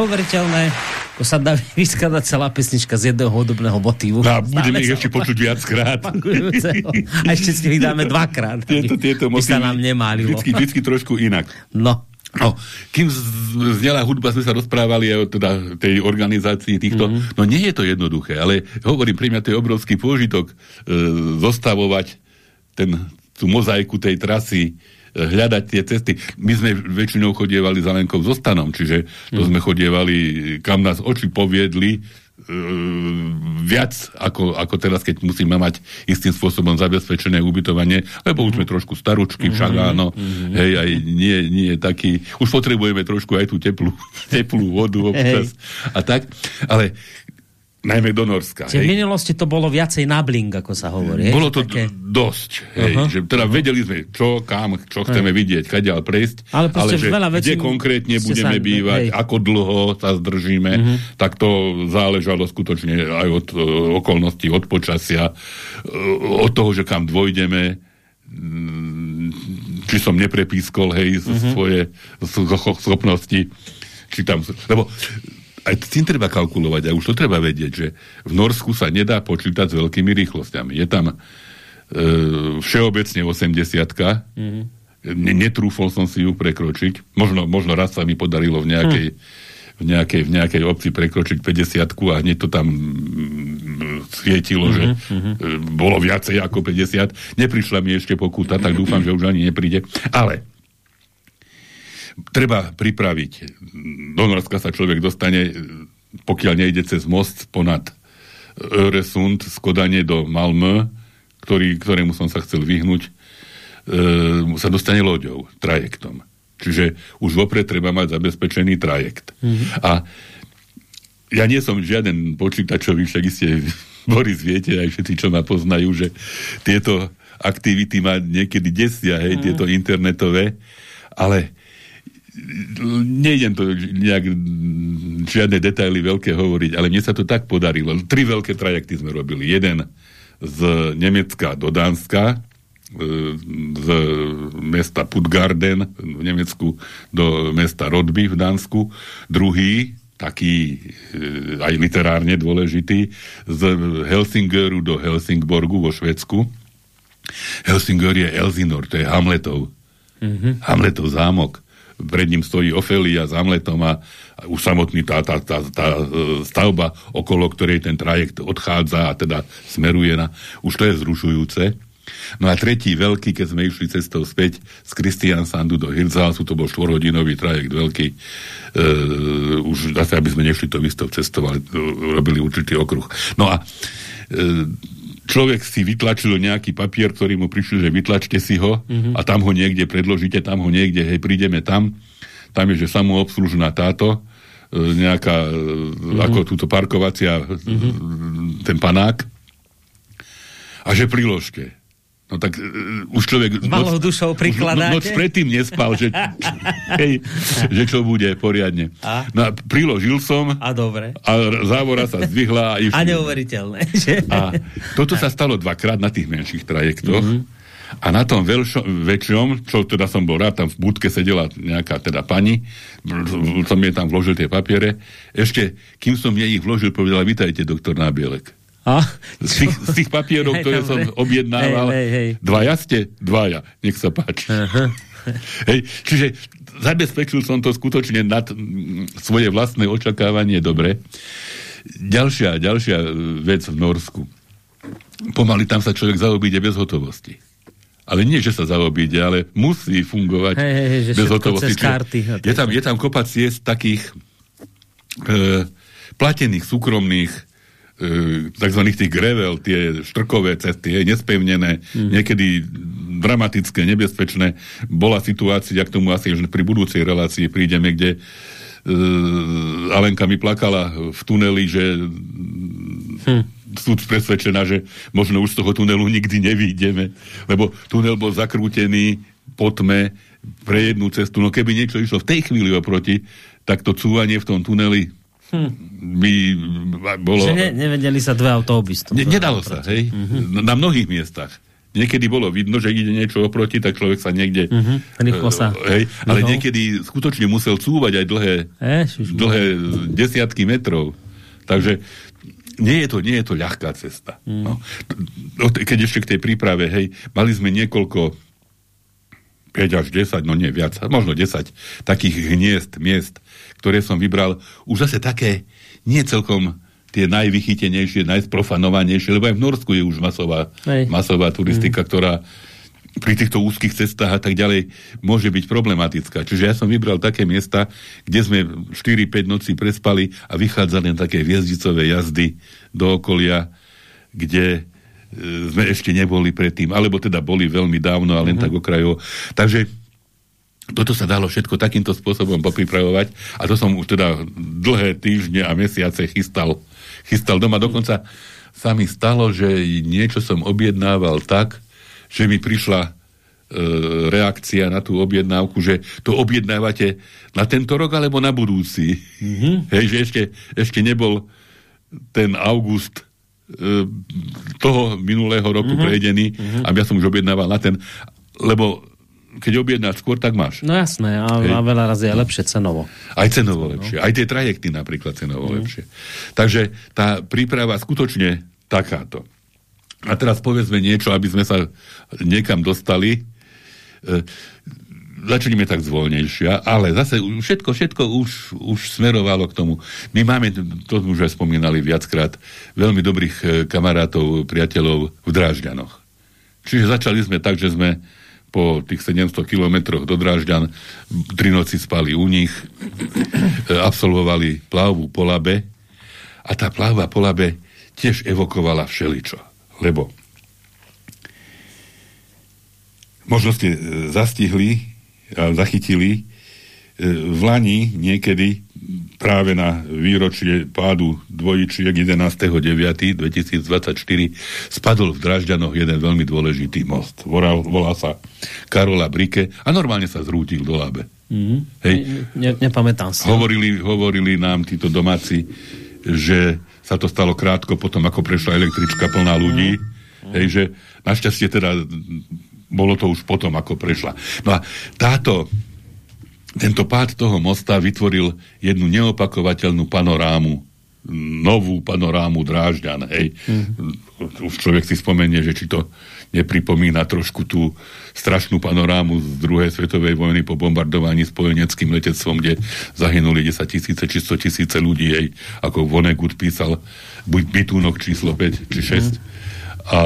Neuveriteľné, ako sa dá vyskladať celá pesnička z jedného hudobného motívu. No, budeme ich ešte počuť viackrát. A ešte si ich dáme dvakrát. Tieto, tieto by sa nám nemálilo. Vždycky, vždycky trošku inak. No. No, kým znela hudba, sme sa rozprávali aj o teda tej organizácii týchto. Mm-hmm. No nie je to jednoduché, ale hovorím, pre mňa to je obrovský pôžitok e, zostavovať ten, tú mozaiku tej trasy, hľadať tie cesty. My sme väčšinou chodievali za Lenkou so stanom, čiže to mm. sme chodievali, kam nás oči poviedli, e, viac ako, ako teraz, keď musíme mať istým spôsobom zabezpečené ubytovanie, lebo už sme mhm. trošku staručky, však mhm. áno, hej, aj nie, nie taký, už potrebujeme trošku aj tú teplú, teplú vodu občas a tak, ale najmä do Norska. Čiže v minulosti to bolo viacej na bling, ako sa hovorí. Bolo to také... dosť. Hej, uh-huh. že teda vedeli sme, čo, kam, čo chceme vidieť, kadiaľ prejsť, ale, ale že veľa vecí... kde konkrétne budeme sa... bývať, hej. ako dlho sa zdržíme, uh-huh. tak to záležalo skutočne aj od uh, okolností, od počasia, uh, od toho, že kam dvojdeme, mm, či som neprepískol, hej, uh-huh. svoje schopnosti, či tam... Lebo aj s tým treba kalkulovať a už to treba vedieť, že v Norsku sa nedá počítať s veľkými rýchlosťami. Je tam e, všeobecne 80 mm-hmm. ne, netrúfol som si ju prekročiť. Možno, možno raz sa mi podarilo v nejakej, mm. v nejakej, v nejakej obci prekročiť 50 a hneď to tam mm, svietilo, mm-hmm, že mm-hmm. E, bolo viacej ako 50. Neprišla mi ešte pokuta, tak dúfam, že už ani nepríde. Ale treba pripraviť. Do Norska sa človek dostane, pokiaľ nejde cez most ponad Öresund z Kodane do Malmö, ktorý, ktorému som sa chcel vyhnúť, e, sa dostane loďou, trajektom. Čiže už vopred treba mať zabezpečený trajekt. Mm-hmm. A ja nie som žiaden počítačový, však ste Boris viete, aj všetci, čo ma poznajú, že tieto aktivity ma niekedy desia, hej, mm. tieto internetové, ale nejdem to nejak žiadne detaily veľké hovoriť, ale mne sa to tak podarilo. Tri veľké trajekty sme robili. Jeden z Nemecka do Dánska, e, z mesta Puttgarden v Nemecku do mesta Rodby v Dánsku. Druhý, taký e, aj literárne dôležitý, z Helsingeru do Helsingborgu vo Švedsku. Helsingor je Elsinor, to je Hamletov. Mm-hmm. Hamletov zámok pred ním stojí Ofelia s Hamletom a už samotný tá, tá, tá, tá e, stavba, okolo ktorej ten trajekt odchádza a teda smeruje na... Už to je zrušujúce. No a tretí veľký, keď sme išli cestou späť z Sandu do Hirzhalsu, to bol štvorhodinový trajekt veľký, e, už zase, aby sme nešli to istou cestovali, robili určitý okruh. No a e, človek si vytlačil nejaký papier, ktorý mu prišiel, že vytlačte si ho mm-hmm. a tam ho niekde predložíte, tam ho niekde, hej, prídeme tam, tam je, že samoobslužná táto, e, nejaká, mm-hmm. ako túto parkovacia, mm-hmm. ten panák, a že priložte. No tak uh, už človek... Malou noc, dušou prikladáte? Noc predtým nespal, že, hej, že čo bude poriadne. A? No priložil som. A dobre. A závora sa zdvihla. A, išli. a neuveriteľné. A toto sa stalo dvakrát na tých menších trajektoch. Mm-hmm. A na tom veľšo, väčšom, čo teda som bol rád, tam v budke sedela nejaká teda pani, som jej tam vložil tie papiere. Ešte, kým som jej ich vložil, povedala, vítajte, doktor Nábielek. A? Z, tých, z tých papierov, hej, ktoré som objednával, hej, hej, hej. dvaja ste? Dvaja. Nech sa páči. hej, čiže zabezpečil som to skutočne nad svoje vlastné očakávanie dobre. Ďalšia, ďalšia vec v Norsku. Pomaly tam sa človek zaobíde bez hotovosti. Ale nie, že sa zaobíde, ale musí fungovať hej, hej, hej, bez hotovosti. Karty, je, tam, je tam kopac ciest takých e, platených, súkromných E, tzv. tých grevel, tie štrkové cesty, nespevnené, mm. niekedy dramatické, nebezpečné. Bola situácia, k tomu asi že pri budúcej relácii prídeme, kde uh, Alenka mi plakala v tuneli, že hm. sú presvedčená, že možno už z toho tunelu nikdy nevídeme, lebo tunel bol zakrútený po tme pre jednu cestu. No keby niečo išlo v tej chvíli oproti, tak to cúvanie v tom tuneli Hm. By bolo... Že ne, nevedeli sa dve autobusy. Ne, nedalo sa, hej? Mm-hmm. Na mnohých miestach. niekedy bolo vidno, že ide niečo oproti, tak človek sa niekde... Uh-huh. Rýchlo sa. Hej, ale niekedy skutočne musel cúvať aj dlhé, Ježiš, dlhé desiatky metrov. Takže nie je to, nie je to ľahká cesta. Mm. No. Keď ešte k tej príprave, hej, mali sme niekoľko 5 až 10, no nie viac, možno 10 takých hniezd, miest, ktoré som vybral, už zase také nie celkom tie najvychytenejšie, najsprofanovanejšie, lebo aj v Norsku je už masová, masová turistika, mm. ktorá pri týchto úzkých cestách a tak ďalej môže byť problematická. Čiže ja som vybral také miesta, kde sme 4-5 noci prespali a vychádzali na také hviezdicové jazdy do okolia, kde e, sme ešte neboli predtým, alebo teda boli veľmi dávno a len mm-hmm. tak okrajovo. Takže toto sa dalo všetko takýmto spôsobom popripravovať a to som už teda dlhé týždne a mesiace chystal, chystal doma. Dokonca sa mi stalo, že niečo som objednával tak, že mi prišla e, reakcia na tú objednávku, že to objednávate na tento rok alebo na budúci. Mm-hmm. Hej, že ešte, ešte nebol ten august e, toho minulého roku mm-hmm. prejdený mm-hmm. a ja som už objednával na ten, lebo keď objednáš skôr, tak máš. No jasné, a, a veľa razy je lepšie cenovo. Aj cenovo lepšie. Aj tie trajekty napríklad cenovo mm. lepšie. Takže tá príprava skutočne takáto. A teraz povedzme niečo, aby sme sa niekam dostali. E, začneme tak zvoľnejšia, ale zase všetko, všetko už, už smerovalo k tomu. My máme, to sme už aj spomínali viackrát, veľmi dobrých e, kamarátov, priateľov v Drážďanoch. Čiže začali sme tak, že sme po tých 700 kilometroch do Drážďan. Tri noci spali u nich, e, absolvovali plavbu po Labe. A tá plavba po Labe tiež evokovala všeličo lebo možno ste e, zastihli a zachytili e, v Lani niekedy práve na výročie pádu dvojičiek 11.9.2024 spadol v Dražďanoch jeden veľmi dôležitý most. Volá, volá sa Karola Brike a normálne sa zrútil do labe. Mm-hmm. Hej. Ne, nepamätám si. Hovorili, hovorili nám títo domáci, že sa to stalo krátko potom, ako prešla električka plná ľudí. Mm. Hej, že našťastie teda bolo to už potom, ako prešla. No a táto, tento pád toho mosta vytvoril jednu neopakovateľnú panorámu, novú panorámu Drážďan, hej. Mm. Už človek si spomenie, že či to nepripomína trošku tú strašnú panorámu z druhej svetovej vojny po bombardovaní spojeneckým letectvom, kde zahynuli 10 tisíce či 100 tisíce ľudí, jej, ako Vonnegut písal, buď bytúnok číslo 5 či 6. Mm. A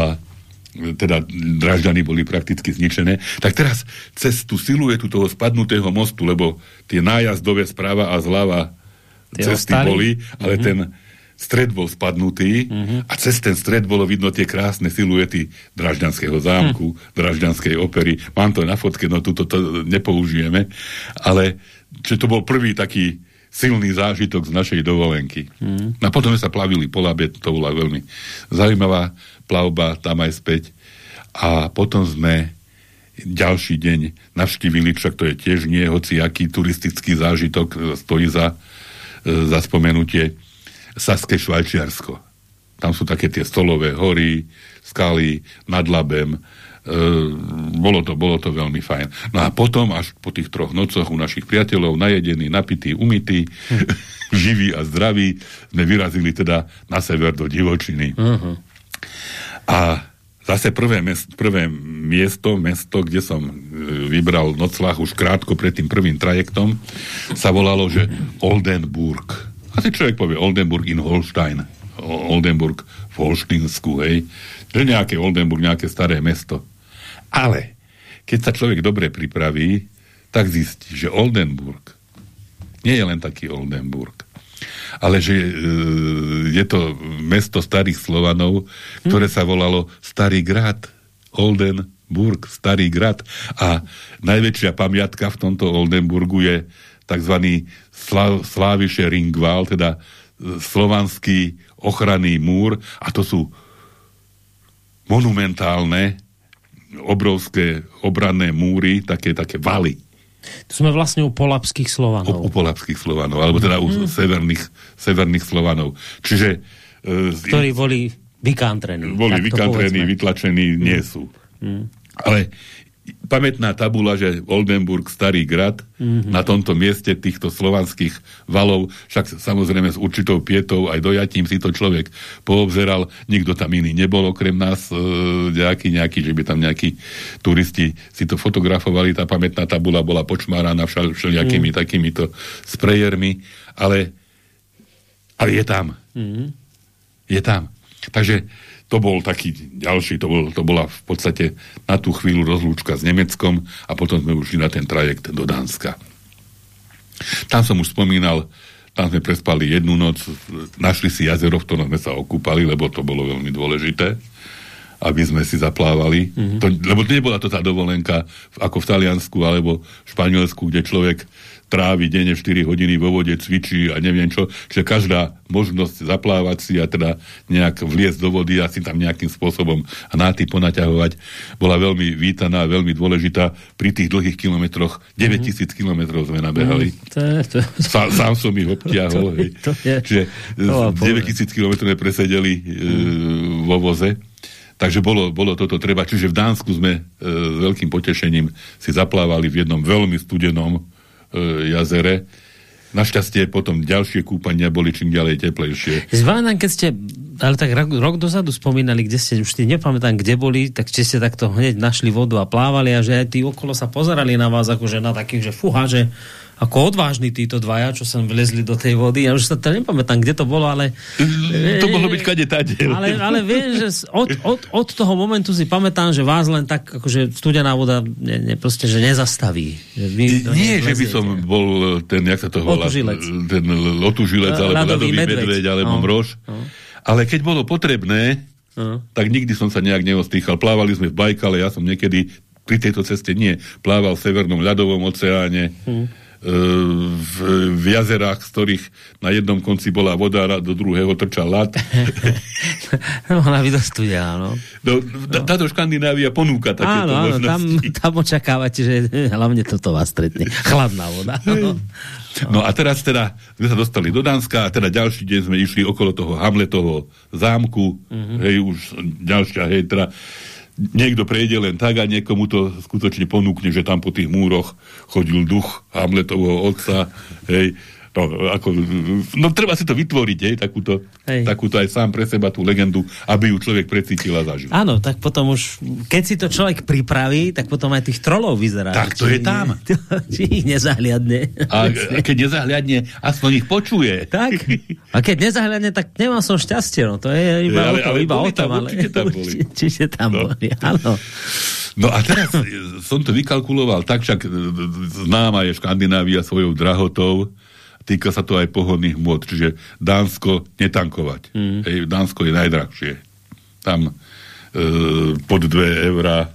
teda Dražďany boli prakticky zničené, tak teraz cez tú siluetu toho spadnutého mostu, lebo tie nájazdové správa a zľava cesty ostali. boli, ale mm-hmm. ten stred bol spadnutý mm-hmm. a cez ten stred bolo vidno tie krásne siluety Dražďanského zámku, mm. Dražďanskej opery. Mám to na fotke, no tuto to nepoužijeme, ale že to bol prvý taký silný zážitok z našej dovolenky. Mm. A potom sme sa plavili po Labe, to bola veľmi zaujímavá plavba tam aj späť. A potom sme ďalší deň navštívili, však to je tiež nie hoci aký turistický zážitok stojí za, e, za spomenutie Saské Švajčiarsko. Tam sú také tie stolové hory, skaly nad Labem. E, bolo, to, bolo to veľmi fajn. No a potom, až po tých troch nococh u našich priateľov, najedení, napití, umytí, hm. živí a zdraví, sme vyrazili teda na sever do divočiny. Uh-huh. A zase prvé, mes, prvé miesto, mesto, kde som e, vybral noclách už krátko pred tým prvým trajektom, sa volalo, že Oldenburg asi človek povie Oldenburg in Holstein. Oldenburg v Holštinsku, hej. Že nejaké Oldenburg, nejaké staré mesto. Ale keď sa človek dobre pripraví, tak zistí, že Oldenburg nie je len taký Oldenburg, ale že e, je to mesto starých Slovanov, ktoré sa volalo Starý grad. Oldenburg, Starý grad. A najväčšia pamiatka v tomto Oldenburgu je tzv. Sláviše Ringval, teda e, slovanský ochranný múr a to sú monumentálne obrovské obranné múry, také, také valy. To sme vlastne u polapských Slovanov. U, u polapských Slovanov, alebo teda mm. u mhm. severných, severných Slovanov. Čiže... E, Ktorí boli vykantrení. Boli vykantrení, vytlačení, mm. nie sú. Mm. Ale pamätná tabula, že Oldenburg, Starý grad, mm-hmm. na tomto mieste týchto slovanských valov, však samozrejme s určitou pietou aj dojatím si to človek poobzeral, nikto tam iný nebol okrem nás, e, nejaký, nejaký, že by tam nejakí turisti si to fotografovali, tá pamätná tabula bola počmáraná všel, všelijakými mm. takýmito sprejermi, ale, ale je tam. Mm. Je tam. Takže to bol taký ďalší, to, bol, to bola v podstate na tú chvíľu rozlúčka s Nemeckom a potom sme už na ten trajekt do Dánska. Tam som už spomínal, tam sme prespali jednu noc, našli si jazero, v ktorom sme sa okúpali, lebo to bolo veľmi dôležité, aby sme si zaplávali. Mm-hmm. To, lebo nebola to tá dovolenka ako v Taliansku alebo v Španielsku, kde človek trávi denne 4 hodiny vo vode, cvičí a neviem čo, že každá možnosť zaplávať si a teda nejak vliesť do vody a si tam nejakým spôsobom a náty ponaťahovať bola veľmi vítaná, veľmi dôležitá. Pri tých dlhých kilometroch, 9000 mm. kilometrov sme nabehali. Mm, to je, to... Sá, sám som ich obtiahol. to, to je, Čiže to 9000 kilometrov sme presedeli mm. e, vo voze. Takže bolo, bolo toto treba. Čiže v Dánsku sme e, s veľkým potešením si zaplávali v jednom veľmi studenom jazere. Našťastie potom ďalšie kúpania boli čím ďalej teplejšie. Zvána, keď ste, ale tak rok, rok dozadu spomínali, kde ste, už si nepamätám, kde boli, tak či ste takto hneď našli vodu a plávali a že aj tí okolo sa pozerali na vás, akože na takých, že fuha, že ako odvážni títo dvaja, čo sem vlezli do tej vody. Ja už sa to nepamätám, kde to bolo, ale... To mohlo byť kade tade. Ale, ale viem, že od, od, od toho momentu si pamätám, že vás len tak, akože studená voda ne, ne, proste, že nezastaví. Že vy, Nie, že by som bol ten, jak sa to volá, ten lotužilec, alebo ľadový, ľadový medveď, medveď alebo no. mrož. No. Ale keď bolo potrebné, no. tak nikdy som sa nejak neostýchal. Plávali sme v Bajkale, ja som niekedy pri tejto ceste nie, plával v Severnom ľadovom oceáne. Hmm v, v jazerách, z ktorých na jednom konci bola voda a do druhého trčal lat. no, ona by dostudia, no. no. Táto Škandinávia ponúka takéto áno, áno, tam, tam očakávate, že hlavne toto vás stretne. Chladná voda. No. no a teraz teda sme sa dostali do Dánska a teda ďalší deň sme išli okolo toho Hamletovho zámku, mm-hmm. hej, už ďalšia, hej, teda niekto prejde len tak a niekomu to skutočne ponúkne, že tam po tých múroch chodil duch Hamletovho otca, hej, No, ako, no treba si to vytvoriť, hej, takúto, takúto aj sám pre seba tú legendu, aby ju človek precítil a zažil. Áno, tak potom už, keď si to človek pripraví, tak potom aj tých trolov vyzerá. Tak to je tam. či ich nezahliadne. A, a keď nezahliadne, aspoň ich počuje. Tak. A keď nezahliadne, tak nemá som šťastie, no to je iba ale, o tom, ale iba o tom, ale určite tam boli. Určite tam no. boli, áno. No a teraz som to vykalkuloval tak, však známa je Škandinávia svojou drahotou, týka sa to aj pohodných môd, čiže Dánsko netankovať. Mm. Hej, Dánsko je najdrahšie. Tam e, pod 2 eurá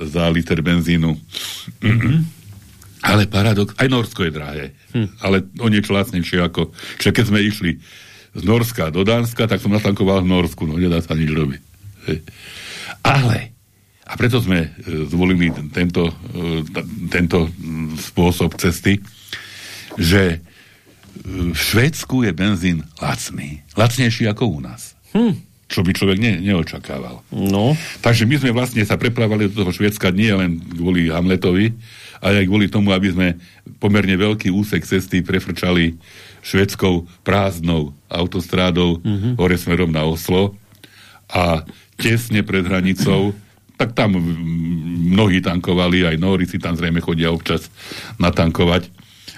za liter benzínu. Mm-hmm. Ale paradox, aj Norsko je drahé, hm. ale o niečo lacnejšie ako... Čiže keď sme išli z Norska do Dánska, tak som natankoval v Norsku, no nedá sa nič robiť. Hej. Ale, a preto sme e, zvolili tento, e, tento spôsob cesty, že v Švédsku je benzín lacný. Lacnejší ako u nás. Hm. Čo by človek ne, neočakával. No. Takže my sme vlastne sa prepravali do toho Švédska nie len kvôli Hamletovi, ale aj kvôli tomu, aby sme pomerne veľký úsek cesty prefrčali švedskou prázdnou autostrádou mm-hmm. hore smerom na Oslo a tesne pred hranicou tak tam mnohí tankovali, aj Nóri si tam zrejme chodia občas natankovať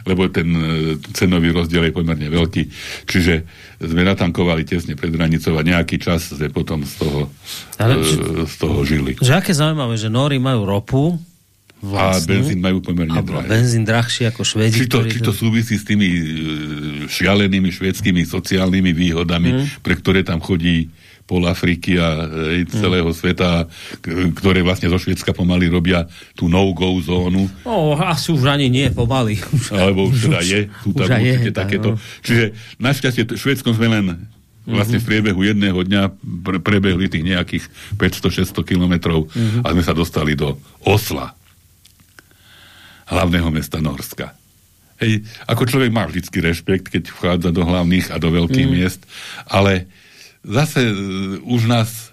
lebo ten e, cenový rozdiel je pomerne veľký. Čiže sme natankovali tesne pred hranicou a nejaký čas sme potom z toho, Ale, či, e, z toho žili. Že aké zaujímavé, že Nóri majú ropu, Vlastne. A benzín majú pomerne a drahé. benzín drahší ako Švedi. Či to, či to súvisí s tými e, šialenými švedskými sociálnymi výhodami, mm. pre ktoré tam chodí pol Afriky a e, celého mm. sveta, ktoré vlastne zo Švedska pomaly robia tú no-go zónu. No, asi už ani nie pomaly. Alebo už teda je. Sú tam určite je, takéto. No. Čiže našťastie Švedskom sme len vlastne v priebehu jedného dňa pre, prebehli tých nejakých 500-600 kilometrov mm-hmm. a sme sa dostali do Osla, hlavného mesta Norska. Hej, ako človek má vždycky rešpekt, keď vchádza do hlavných a do veľkých mm. miest, ale zase uh, už nás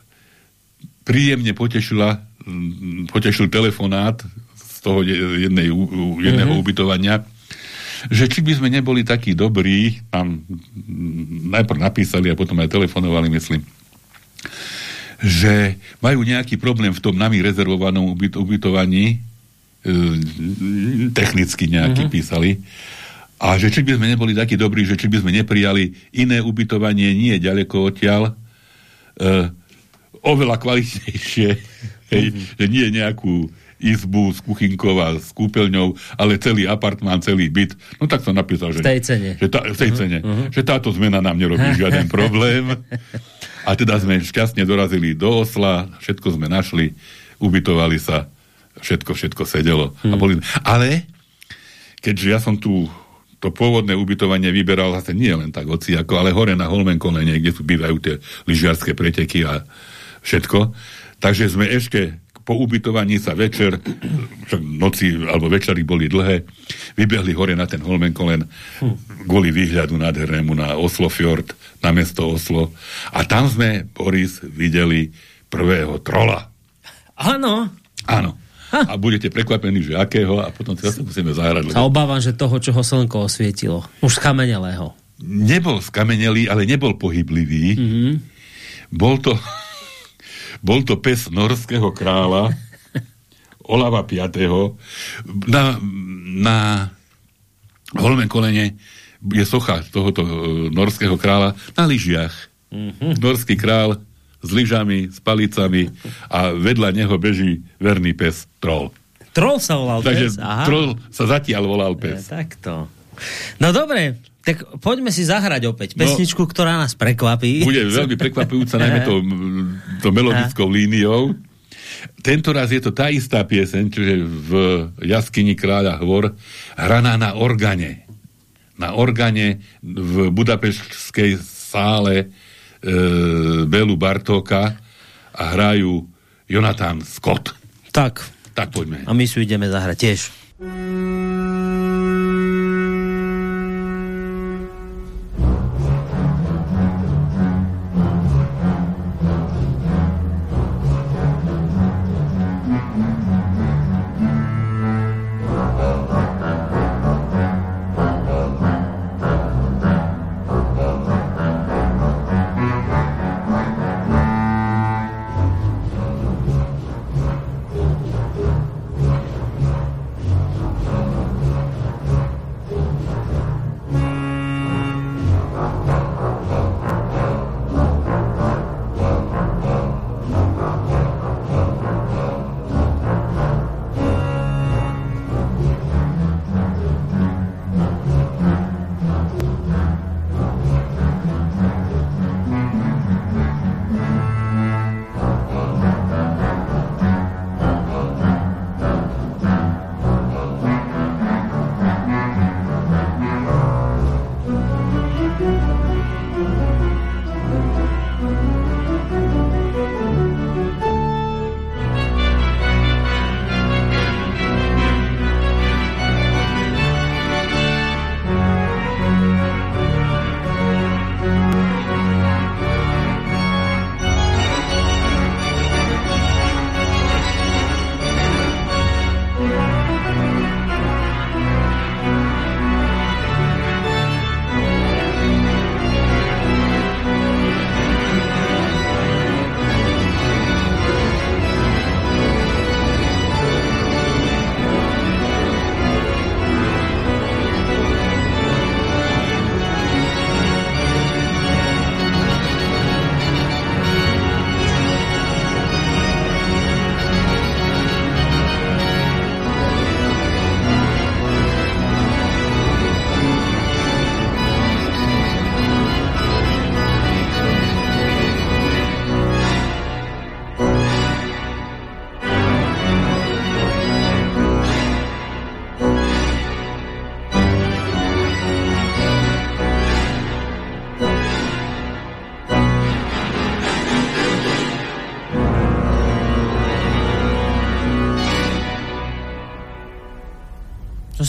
príjemne potešila potešil telefonát z toho jednej, jedného mm-hmm. ubytovania, že či by sme neboli takí dobrí, tam najprv napísali a potom aj telefonovali, myslím, že majú nejaký problém v tom nami rezervovanom ubyt, ubytovaní, e, technicky nejaký mm-hmm. písali, a že či by sme neboli takí dobrí, že či by sme neprijali iné ubytovanie nie ďaleko odtiaľ, uh, oveľa kvalitnejšie, hej, mm-hmm. že nie nejakú izbu s kuchynkou a s kúpeľňou, ale celý apartmán, celý byt. No tak som napísal, že... V tej cene. Že tá, v tej uh-huh, cene. Uh-huh. Že táto zmena nám nerobí žiaden problém. A teda sme šťastne dorazili do Osla, všetko sme našli, ubytovali sa, všetko, všetko sedelo. Uh-huh. A mhm. boli... Ale keďže ja som tu to pôvodné ubytovanie vyberal zase nie len tak ako, ale hore na Holmenkolene, kde tu bývajú tie lyžiarské preteky a všetko. Takže sme ešte po ubytovaní sa večer, noci alebo večery boli dlhé, vybehli hore na ten Holmenkolen kvôli výhľadu nádhernému na Oslo Fjord, na mesto Oslo. A tam sme, Boris, videli prvého trola. Áno. Áno. A budete prekvapení, že akého a potom sa musíme zahrať. Sa obávam, že toho, čo ho slnko osvietilo. Už skamenelého. Nebol skamenelý, ale nebol pohyblivý. Mm-hmm. Bol to bol to pes norského kráľa Olava V. Na, na Holmenkolene je socha tohoto e, norského kráľa na lyžiach. Mm-hmm. Norský král s lyžami, s palicami a vedľa neho beží verný pes Troll. Troll sa volal Takže pes? Aha. Troll sa zatiaľ volal pes. Ja, takto. No dobre, tak poďme si zahrať opäť no. pesničku, no, ktorá nás prekvapí. Bude veľmi prekvapujúca, najmä to, to melodickou líniou. Tento raz je to tá istá pieseň, čiže v jaskyni kráľa Hvor, hraná na organe. Na organe v budapešskej sále e, Belu Bartóka a hrajú Jonathan Scott. Tak. Tak poďme. A my si ideme zahrať tiež.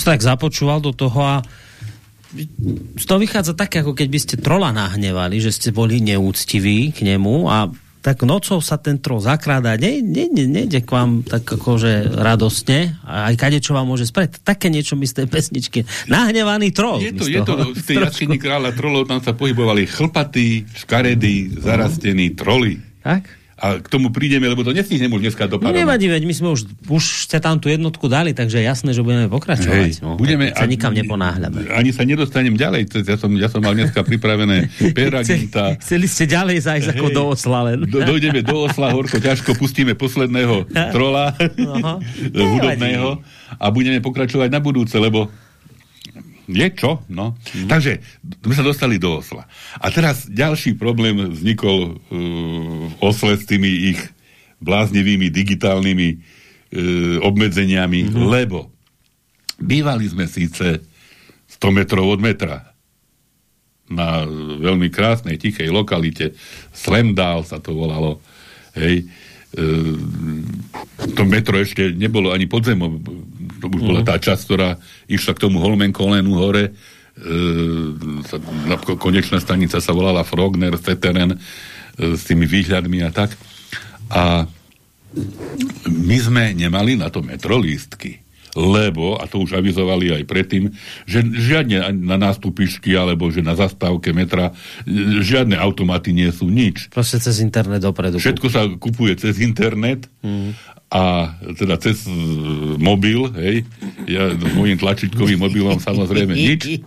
Sa tak započúval do toho a z toho vychádza tak, ako keď by ste trola nahnevali, že ste boli neúctiví k nemu a tak nocou sa ten trol zakráda, ne, ne, ne, nejde k vám tak akože radostne, a aj kade čo vám môže spraviť. Také niečo mi z tej pesničky. Nahnevaný trol. Je to, je to v tej jaskyni kráľa trolov, tam sa pohybovali chlpatí, škaredí, zarastení troly. Tak? A k tomu prídeme, lebo to nestihneme už dneska do No nevadí, veď my sme už, už ste tam tú jednotku dali, takže je jasné, že budeme pokračovať. Hej, no. budeme, sa nikam neponáhľame. Ani sa nedostanem ďalej. Ja som, ja som mal dneska pripravené peraginta. Chceli ste ďalej zájsť ako do osla len. Do, dojdeme do osla, horko, ťažko, pustíme posledného trola hudobného a budeme pokračovať na budúce, lebo je čo? No. Mm. Takže sme sa dostali do Osla. A teraz ďalší problém vznikol uh, v Osle s tými ich bláznivými digitálnymi uh, obmedzeniami, mm. lebo bývali sme síce 100 metrov od metra na veľmi krásnej, tichej lokalite. Slemdál sa to volalo. Hej. E, to metro ešte nebolo ani podzemom. To už bola tá časť, ktorá išla k tomu Holmenkolenu hore. E, konečná stanica sa volala Frogner, Feteren, e, s tými výhľadmi a tak. A my sme nemali na to metro lístky lebo, a to už avizovali aj predtým, že žiadne na nástupišky alebo že na zastávke metra žiadne automaty nie sú nič. Proste cez internet dopredu. Všetko sa kupuje cez internet mm. a teda cez uh, mobil, hej, ja s mojím tlačítkovým mobilom samozrejme nič.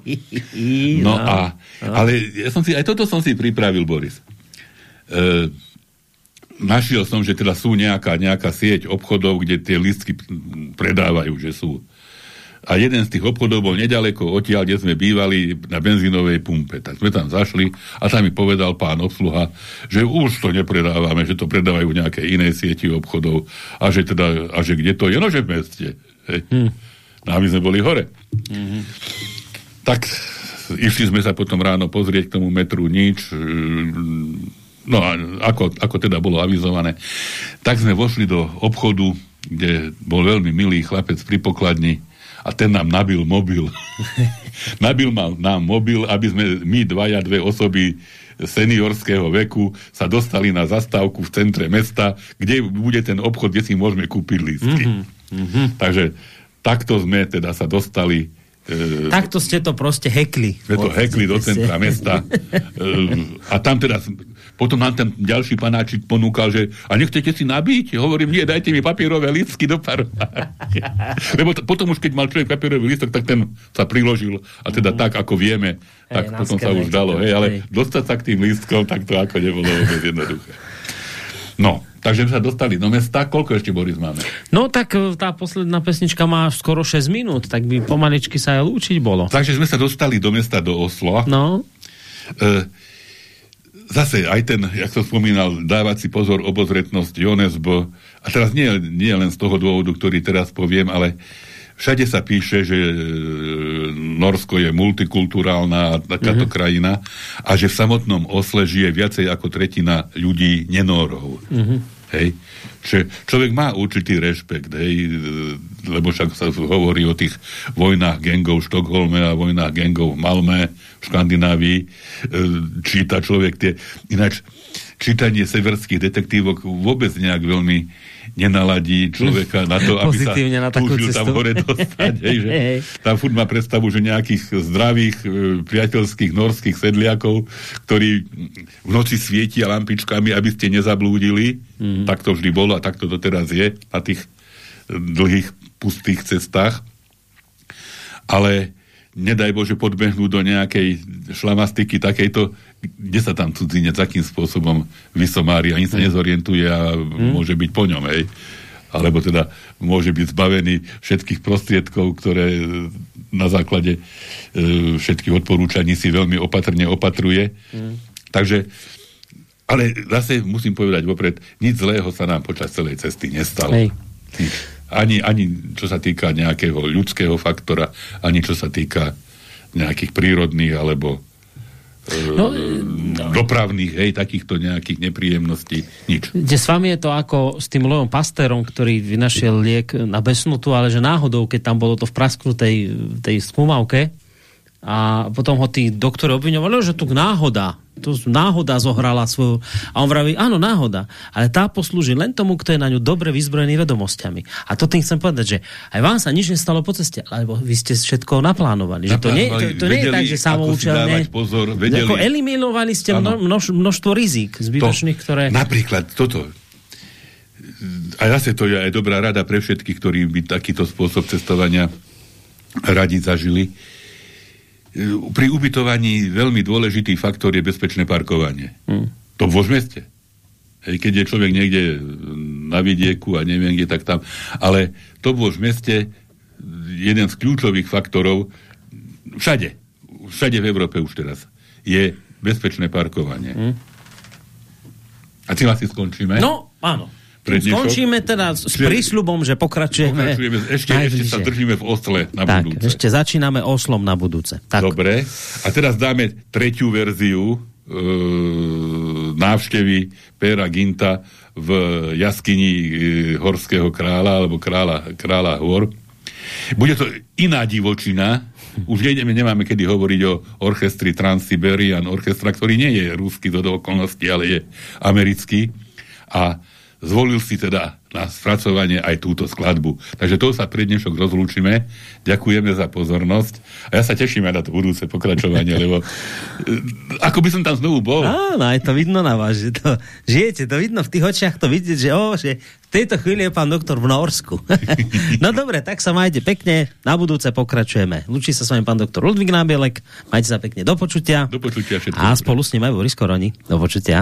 No a, ale ja som si, aj toto som si pripravil, Boris. E, našiel som, že teda sú nejaká, nejaká sieť obchodov, kde tie listky predávajú, že sú. A jeden z tých obchodov bol nedaleko odtiaľ, kde sme bývali na benzínovej pumpe. Tak sme tam zašli a tam mi povedal pán obsluha, že už to nepredávame, že to predávajú nejaké iné sieti obchodov a že teda, a že kde to je, no že v meste. Hej. Hm. No a my sme boli hore. Mm-hmm. Tak išli sme sa potom ráno pozrieť k tomu metru nič, no ako, ako teda bolo avizované, tak sme vošli do obchodu, kde bol veľmi milý chlapec pri pokladni a ten nám nabil mobil. nabil mal nám mobil, aby sme my dvaja, dve osoby seniorského veku sa dostali na zastávku v centre mesta, kde bude ten obchod, kde si môžeme kúpiť lístky. Mm-hmm. Takže takto sme teda sa dostali E, Takto ste to proste hekli. Sme to hekli do centra mesta. E, a tam teda potom nám ten ďalší panáčik ponúkal, že a nechcete si nabiť? Hovorím, nie, dajte mi papierové listky do paru. Lebo potom už, keď mal človek papierový listok, tak ten sa priložil. A teda mm. tak, ako vieme, tak hey, potom sa už dalo. Hej, ale hej. dostať sa k tým listkom, tak to ako nebolo vôbec jednoduché. No, takže sa dostali do mesta. Koľko ešte, Boris, máme? No, tak e, tá posledná pesnička má skoro 6 minút, tak by pomaličky sa aj lúčiť bolo. Takže sme sa dostali do mesta, do Oslo. No. E, zase aj ten, jak som spomínal, dávať si pozor, obozretnosť, Jonesbo, a teraz nie, nie len z toho dôvodu, ktorý teraz poviem, ale všade sa píše, že e, Norsko je multikulturálna takáto mm-hmm. krajina a že v samotnom Osle žije viacej ako tretina ľudí nenórov. Mm-hmm. Hej? Čiže človek má určitý rešpekt, hej, lebo však sa hovorí o tých vojnách gengov v Štokholme a vojnách gengov v Malme, v Škandinávii. E, číta človek tie... Ináč, čítanie severských detektívok vôbec nejak veľmi nenaladí človeka na to, aby sa na túžil cestu. tam hore dostať. hej, že tam furt má predstavu, že nejakých zdravých, e, priateľských norských sedliakov, ktorí v noci svietia lampičkami, aby ste nezablúdili. Mm. Tak to vždy bolo a tak to doteraz je na tých dlhých pustých cestách. Ale nedaj Bože podbehnú do nejakej šlamastiky takejto, kde sa tam cudzinec akým spôsobom vysomári, ani sa mm. nezorientuje a mm. môže byť po ňom, hej. Alebo teda môže byť zbavený všetkých prostriedkov, ktoré na základe e, všetkých odporúčaní si veľmi opatrne opatruje. Mm. Takže, ale zase musím povedať vopred, nič zlého sa nám počas celej cesty nestalo. Hej. Ani, ani čo sa týka nejakého ľudského faktora, ani čo sa týka nejakých prírodných alebo e, no, no. dopravných, hej, takýchto nejakých nepríjemností, nič. Kde s vami je to ako s tým Lojom Pastérom, ktorý vynašiel liek na besnutu, ale že náhodou, keď tam bolo to v prasknutej tej skúmavke, a potom ho tí doktori obviňovali, že tu náhoda, tu náhoda zohrala svoju... A on vraví, áno, náhoda, ale tá poslúži len tomu, kto je na ňu dobre vyzbrojený vedomosťami. A to tým chcem povedať, že aj vám sa nič nestalo po ceste, lebo vy ste všetko naplánovali. Že to nie, to, to nie je tak, že samoučelne... Pozor, vedeli, ako eliminovali ste množ, množstvo rizik zbytočných, to, ktoré... Napríklad toto. A zase to je aj dobrá rada pre všetkých, ktorí by takýto spôsob cestovania radi zažili pri ubytovaní veľmi dôležitý faktor je bezpečné parkovanie. Hmm. To vo meste. Hej, keď je človek niekde na vidieku a neviem kde, tak tam. Ale to vo meste jeden z kľúčových faktorov všade, všade v Európe už teraz, je bezpečné parkovanie. Hmm. A tým asi skončíme? No, áno Skončíme teda s prísľubom, že pokračujeme. pokračujeme ešte, ešte sa držíme v Osle na tak, budúce. ešte začíname Oslom na budúce. Tak. Dobre. A teraz dáme tretiu verziu e, návštevy Péra Ginta v jaskyni e, Horského kráľa, alebo kráľa, kráľa Hor. Bude to iná divočina, už nejdeme, nemáme kedy hovoriť o orchestri Trans-Siberian Orchestra, ktorý nie je ruský do okolností, ale je americký. A zvolil si teda na spracovanie aj túto skladbu. Takže to sa pre dnešok rozlúčime. Ďakujeme za pozornosť. A ja sa teším aj na to budúce pokračovanie, lebo e, ako by som tam znovu bol. Áno, aj to vidno na vás, že to žijete, to vidno v tých očiach, to vidieť, že, o, že v tejto chvíli je pán doktor v Norsku. no dobre, tak sa majte pekne, na budúce pokračujeme. Lúči sa s vami pán doktor Ludvík Nábielek, majte sa pekne do počutia. Do počutia všetko. A spolu s ním aj Boris Koroni. Do počutia.